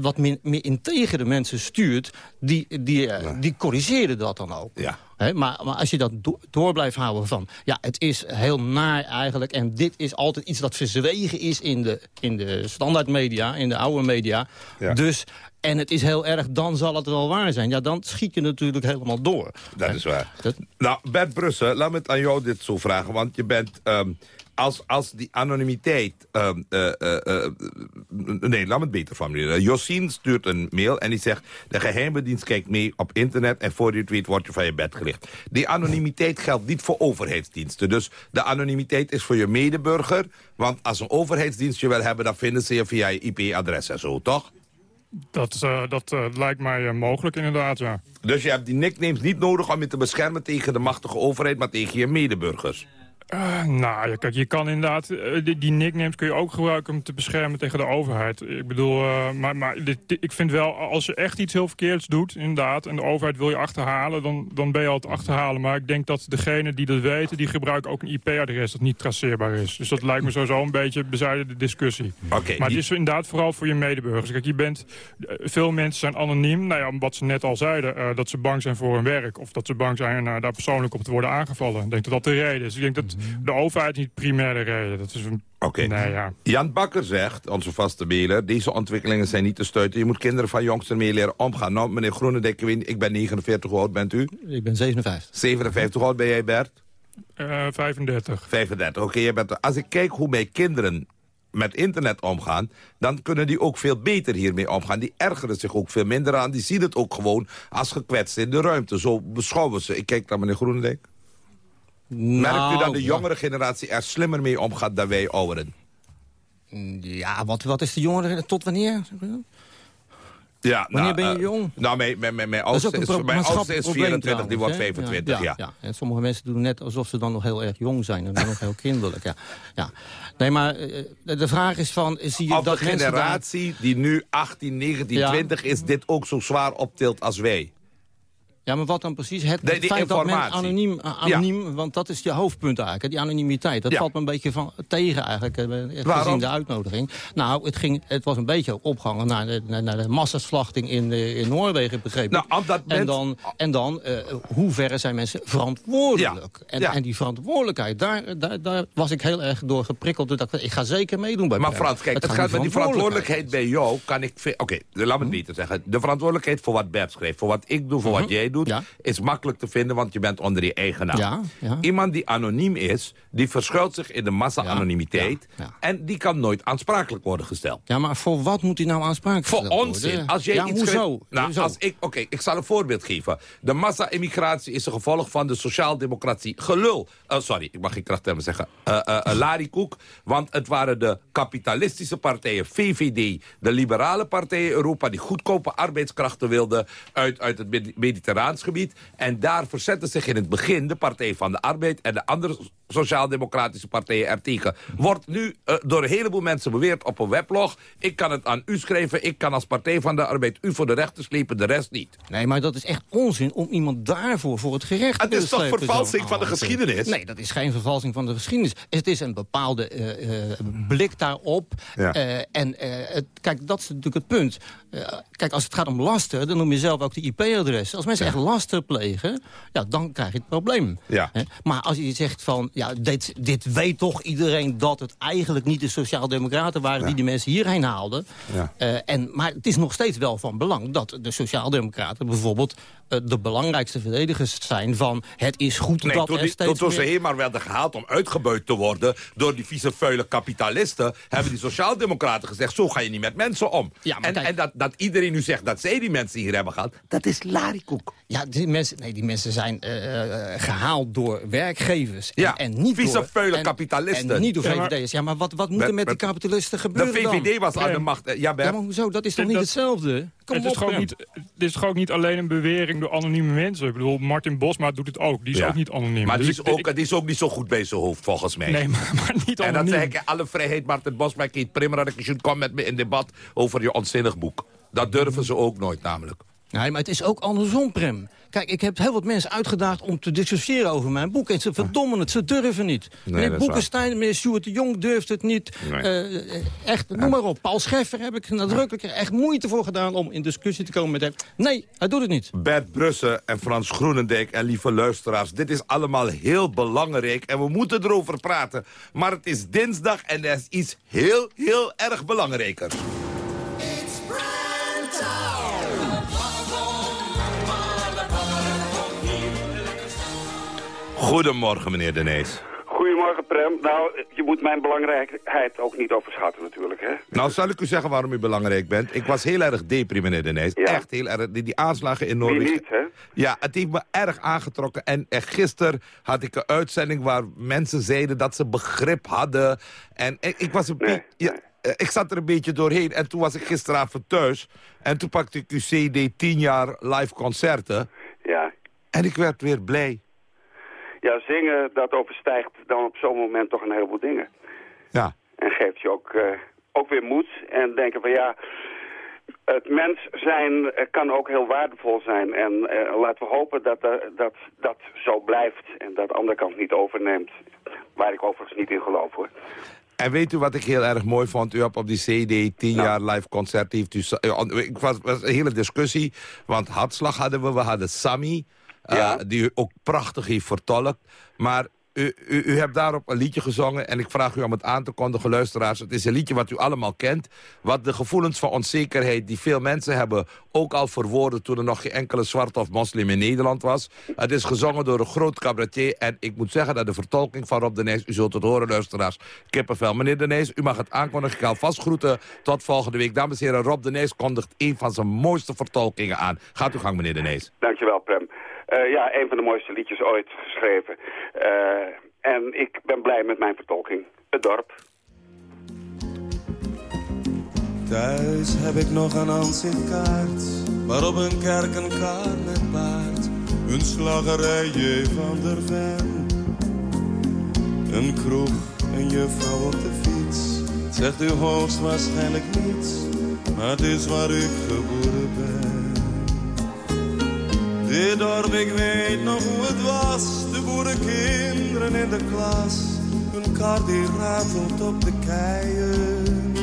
wat min- meer integere mensen stuurt... die, die, eh, die corrigeren dat dan ook. Ja. Maar, maar als je dat do- door blijft houden van... ja, het is heel naar eigenlijk... en dit is altijd iets dat verzwegen is in de, in de standaardmedia... in de oude media. Ja. Dus, en het is heel erg, dan zal het wel waar zijn. Ja, dan schiet je natuurlijk helemaal door. Dat is waar. Nou, Bert Brussen, laat me het aan jou dit zo vragen. Want je bent... ehm, als, als die anonimiteit... ehm, eh, eh, eh, nee, laat me het beter formuleren. Josien stuurt een mail en die zegt... de geheime dienst kijkt mee op internet... en voor je het weet word je van je bed gelicht. Die anonimiteit geldt niet voor overheidsdiensten. Dus de anonimiteit is voor je medeburger. Want als een overheidsdienst je wil hebben... dan vinden ze je via je IP-adres en zo, toch? Dat, dat lijkt mij mogelijk inderdaad, ja. Dus je hebt die nicknames niet nodig om je te beschermen tegen de machtige overheid... maar tegen je medeburgers. Eh, nou, ja, kijk, je kan inderdaad... eh, die, die nicknames kun je ook gebruiken om te beschermen tegen de overheid. Ik bedoel, eh, maar, maar dit, dit- ik vind wel, als je echt iets heel verkeerds doet, inderdaad... en de overheid wil je achterhalen, dan, dan ben je al te achterhalen. Maar ik denk dat degenen die dat weten, die gebruiken ook een IP-adres... dat niet traceerbaar is. Dus dat lijkt me sowieso een beetje bezijden de discussie. Oké, maar die- het is inderdaad vooral voor je medeburgers. Kijk, je bent, veel mensen zijn anoniem. Nou ja, wat ze net al zeiden, dat ze bang zijn voor hun werk... of dat ze bang zijn daar persoonlijk op te worden aangevallen. Ik denk dat dat de reden is. Ik denk dat de overheid niet primair de reden. Dat is een... Oké. Nee, ja. Jan Bakker zegt, onze vaste mailer... deze ontwikkelingen zijn niet te stuiten. Je moet kinderen van jongsten mee leren omgaan. Nou, meneer Groenendijk, ik, ben 49, hoe oud bent u? Ik ben 57. 57, hoe oud ben jij, Bert? Eh 35. 35, oké. bent- als ik kijk hoe mijn kinderen met internet omgaan... dan kunnen die ook veel beter hiermee omgaan. Die ergeren zich ook veel minder aan. Die zien het ook gewoon als gekwetst in de ruimte. Zo beschouwen ze. Ik kijk naar meneer Groenendijk. Merkt u dat Nou, de jongere generatie er slimmer mee omgaat dan wij ouderen? Ja, wat, wat is de jongere tot wanneer? Ja, Wanneer nou, ben je eh, jong? Nou, mijn, mijn, mijn, mijn oudste is, mijn oudste is maatschappelijk probleem 24, die wordt trouwens, hè? 25, ja. En sommige mensen doen net alsof ze dan nog heel erg jong zijn. En dan nog heel kinderlijk, ja. ja. Nee, maar eh, de vraag is van... Zie je Of dat de daar- generatie die nu 18, 19, Ja. 20 is, dit ook zo zwaar optilt als wij. Ja, maar wat dan precies? Het, De- het feit dat men anoniem, anoniem want dat is je hoofdpunt eigenlijk, die anonimiteit. Dat Ja. valt me een beetje van, tegen eigenlijk, eh, echt Waarom? gezien de uitnodiging. Nou, het, ging, het was een beetje opgehangen naar de, naar, de massaslachting in, eh, in Noorwegen, begreep ik. Nou, en dan, en dan eh, hoe verre zijn mensen verantwoordelijk? Ja. En, en die verantwoordelijkheid, daar, daar, daar was ik heel erg door geprikkeld. Dus dacht ik, ik ga zeker meedoen bij Maar. Frans, kijk, het, gaat met die verantwoordelijkheid bij jou. Kan ik. Oké, laat me het beter zeggen. De verantwoordelijkheid voor wat Bert schreef, voor wat ik doe, voor wat jij doet, is makkelijk te vinden, want je bent onder je eigen naam. Ja, ja. Iemand die anoniem is, die verschuilt zich in de massa-anonimiteit. En die kan nooit aansprakelijk worden gesteld. Ja, maar voor wat moet hij nou aansprakelijk Voor worden? onzin. Als jij ja, iets hoezo? Nou, Hoezo? als ik, oké, ik zal een voorbeeld geven. De massa-immigratie is een gevolg van de sociaaldemocratie. Gelul. Eh, sorry, ik mag geen krachttermen zeggen. Eh eh, eh, larikoek. Want het waren de kapitalistische partijen, VVD, de liberale partijen in Europa... die goedkope arbeidskrachten wilden uit, uit het Medi- En daar verzetten zich in het begin de Partij van de Arbeid... en de andere sociaal-democratische partijen ertegen. Wordt nu eh, door een heleboel mensen beweerd op een weblog... ik kan het aan u schrijven, ik kan als Partij van de Arbeid... u voor de rechter slepen, de rest niet. Nee, maar dat is echt onzin om iemand daarvoor voor het gerecht te Het is toch vervalsing zo. van de Ah, geschiedenis? Nee, dat is geen vervalsing van de geschiedenis. Het is een bepaalde eh, eh, blik daarop. Ja. Eh, en eh, het, kijk, dat is natuurlijk het punt. Kijk, als het gaat om laster, dan noem je zelf ook de IP-adres. Als mensen echt laster plegen, ja, dan krijg je het probleem. Ja. Hè? Maar als je zegt van, ja, dit, dit weet toch iedereen... dat het eigenlijk niet de Sociaaldemocraten waren die die mensen hierheen haalden. Ja. Eh, en, maar het is nog steeds wel van belang dat de Sociaaldemocraten bijvoorbeeld... eh, de belangrijkste verdedigers zijn van... het is goed Nee, dat toen, er die, steeds ze helemaal werden gehaald om uitgebuit te worden... door die vieze vuile kapitalisten... hebben die sociaaldemocraten gezegd... zo ga je niet met mensen om. en en dat, dat iedereen nu zegt dat zij die mensen hier hebben gehad... dat is larikoek. Ja, die mensen, nee, die mensen zijn eh, eh, gehaald door werkgevers. En, Ja, en niet vieze door, vuile en- kapitalisten. En niet door Ja, maar- VVD'ers. Ja, maar wat, wat moet er Met- met die met- kapitalisten De gebeuren dan? VVD was aan de macht. Ja? Ja, maar hoezo? Dat is toch Dat- niet hetzelfde? Kom het, is op, Prem. niet, het is toch ook niet alleen een bewering door anonieme mensen. Ik bedoel, Martin Bosma doet het ook. Die is Ja. ook niet anoniem. Maar die Dus is, ik- ook, die is ook niet zo goed bij zijn hoofd, volgens mij. Nee, maar, maar niet En dat anoniem. zeg ik, alle vrijheid, Martin Bosma, Keet Primmer, dat je kom met me in debat over je onzinnig boek. Dat durven ze ook nooit, namelijk. Nee, maar het is ook andersom, Prem. Kijk, ik heb heel wat mensen uitgedaagd om te discussiëren over mijn boek. En ze verdommen het, ze durven niet. meneer dat is Boekenstein, meneer Stuart de Jong durft het niet. Nee. Eh, eh, echt, noem maar op. Paul Scheffer heb ik nadrukkelijk echt moeite voor gedaan... om in discussie te komen met hem. Nee, hij doet het niet. Bert Brussen en Frans Groenendijk en lieve luisteraars... dit is allemaal heel belangrijk en we moeten erover praten. Maar het is dinsdag en er is iets heel, heel erg belangrijker. Goedemorgen, meneer De Nees. Goedemorgen, Prem. Nou, je moet mijn belangrijkheid ook niet overschatten natuurlijk, hè? Nou, zal ik u zeggen waarom u belangrijk bent? Ik was heel erg depri, meneer De Nees. Echt heel erg. Die, die aanslagen in Noorwegen... niet, hè? Ja, het heeft me erg aangetrokken. En, en gisteren had ik een uitzending waar mensen zeiden dat ze begrip hadden. En ik, ik was een. Ja, eh, ik zat er een beetje doorheen en toen was ik gisteravond thuis. En toen pakte ik uw CD 10 jaar live concerten. Ja. En ik werd weer blij. Ja, zingen, dat overstijgt dan op zo'n moment toch een heleboel dingen. Ja. En geeft je ook, eh, ook weer moed. En denken van ja, het mens zijn eh, kan ook heel waardevol zijn. En eh, laten we hopen dat, dat dat zo blijft. En dat de andere kant niet overneemt. Waar ik overigens niet in geloof hoor. En weet u wat ik heel erg mooi vond? U hebt op die CD 10 jaar live concert. Heeft u, sa- eh, ik was, was een hele discussie. Want Hartslag hadden we, we hadden Sammy. Eh, die u ook prachtig heeft vertolkt. Maar u, u, u hebt daarop een liedje gezongen. En ik vraag u om het aan te kondigen, luisteraars. Het is een liedje wat u allemaal kent. Wat de gevoelens van onzekerheid die veel mensen hebben... ook al verwoorden toen er nog geen enkele zwart of moslim in Nederland was. Het is gezongen door een groot cabaretier. En ik moet zeggen dat de vertolking van Rob de Nijs... u zult het horen, luisteraars, kippenvel. Meneer de Nijs, u mag het aankondigen. Ik ga alvast groeten tot volgende week. Dames en heren, Rob de Nijs kondigt een van zijn mooiste vertolkingen aan. Gaat uw gang, meneer de Nijs. Dankjewel, Prem. Eh, ja, een van de mooiste liedjes ooit geschreven. Eh, en ik ben blij met mijn vertolking. Het dorp. Thuis heb ik nog een aanzichtkaart, waarop een kerk een kar met paard, een slagerij van der Ven, een kroeg, een juffrouw op de fiets. Zegt u hoogstwaarschijnlijk niets, maar het is waar ik geboren ben. Dit dorp, ik weet nog hoe het was, de boerenkinderen in de klas, een kar die ratelt op de keien.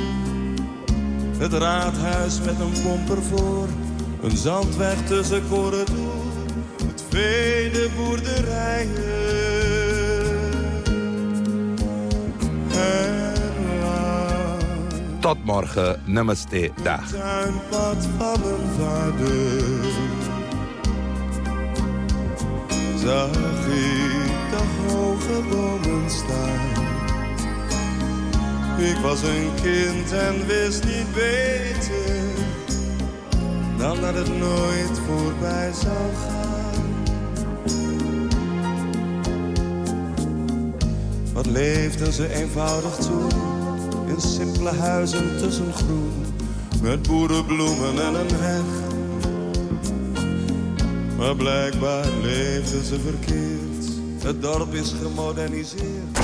Het raadhuis met een pomper voor, een zandweg tussen corridor, het vee, de boerderijen. En laat Tot morgen, namaste, dag. tuinpad van mijn vader. Zag ik de hoge bomen staan. Ik was een kind en wist niet beter dan dat het nooit voorbij zou gaan. Wat leefden ze eenvoudig toe, in simpele huizen tussen groen, met boerenbloemen en een heg. Maar blijkbaar leefden ze verkeerd, het dorp is gemoderniseerd.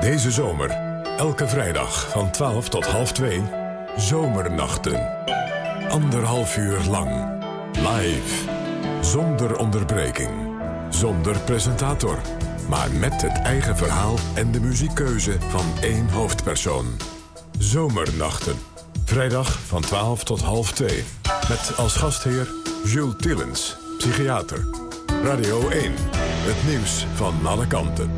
Deze zomer, elke vrijdag van 12 tot half 2, Zomernachten. Anderhalf uur lang, live, zonder onderbreking, zonder presentator, maar met het eigen verhaal en de muziekkeuze van één hoofdpersoon. Zomernachten, vrijdag van 12 tot half 2, met als gastheer Jules Tillens, psychiater. Radio 1, het nieuws van alle kanten.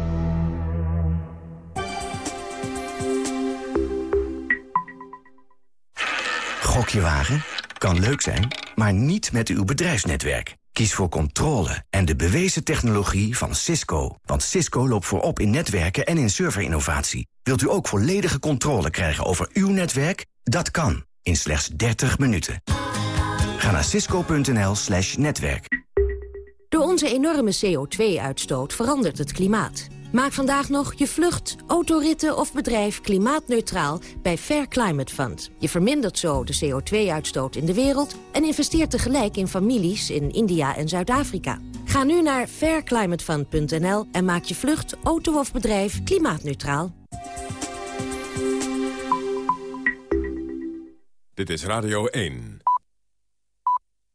gokje wagen? Kan leuk zijn, maar niet met uw bedrijfsnetwerk. Kies voor controle en de bewezen technologie van Cisco. Want Cisco loopt voorop in netwerken en in serverinnovatie. Wilt u ook volledige controle krijgen over uw netwerk? Dat kan, in slechts 30 minuten. Ga naar cisco.nl slash netwerk. Door onze enorme CO2-uitstoot verandert het klimaat. Maak vandaag nog je vlucht, autoritten of bedrijf klimaatneutraal bij Fair Climate Fund. Je vermindert zo de CO2-uitstoot in de wereld... en investeert tegelijk in families in India en Zuid-Afrika. Ga nu naar fairclimatefund.nl en maak je vlucht, auto of bedrijf klimaatneutraal. Dit is Radio 1.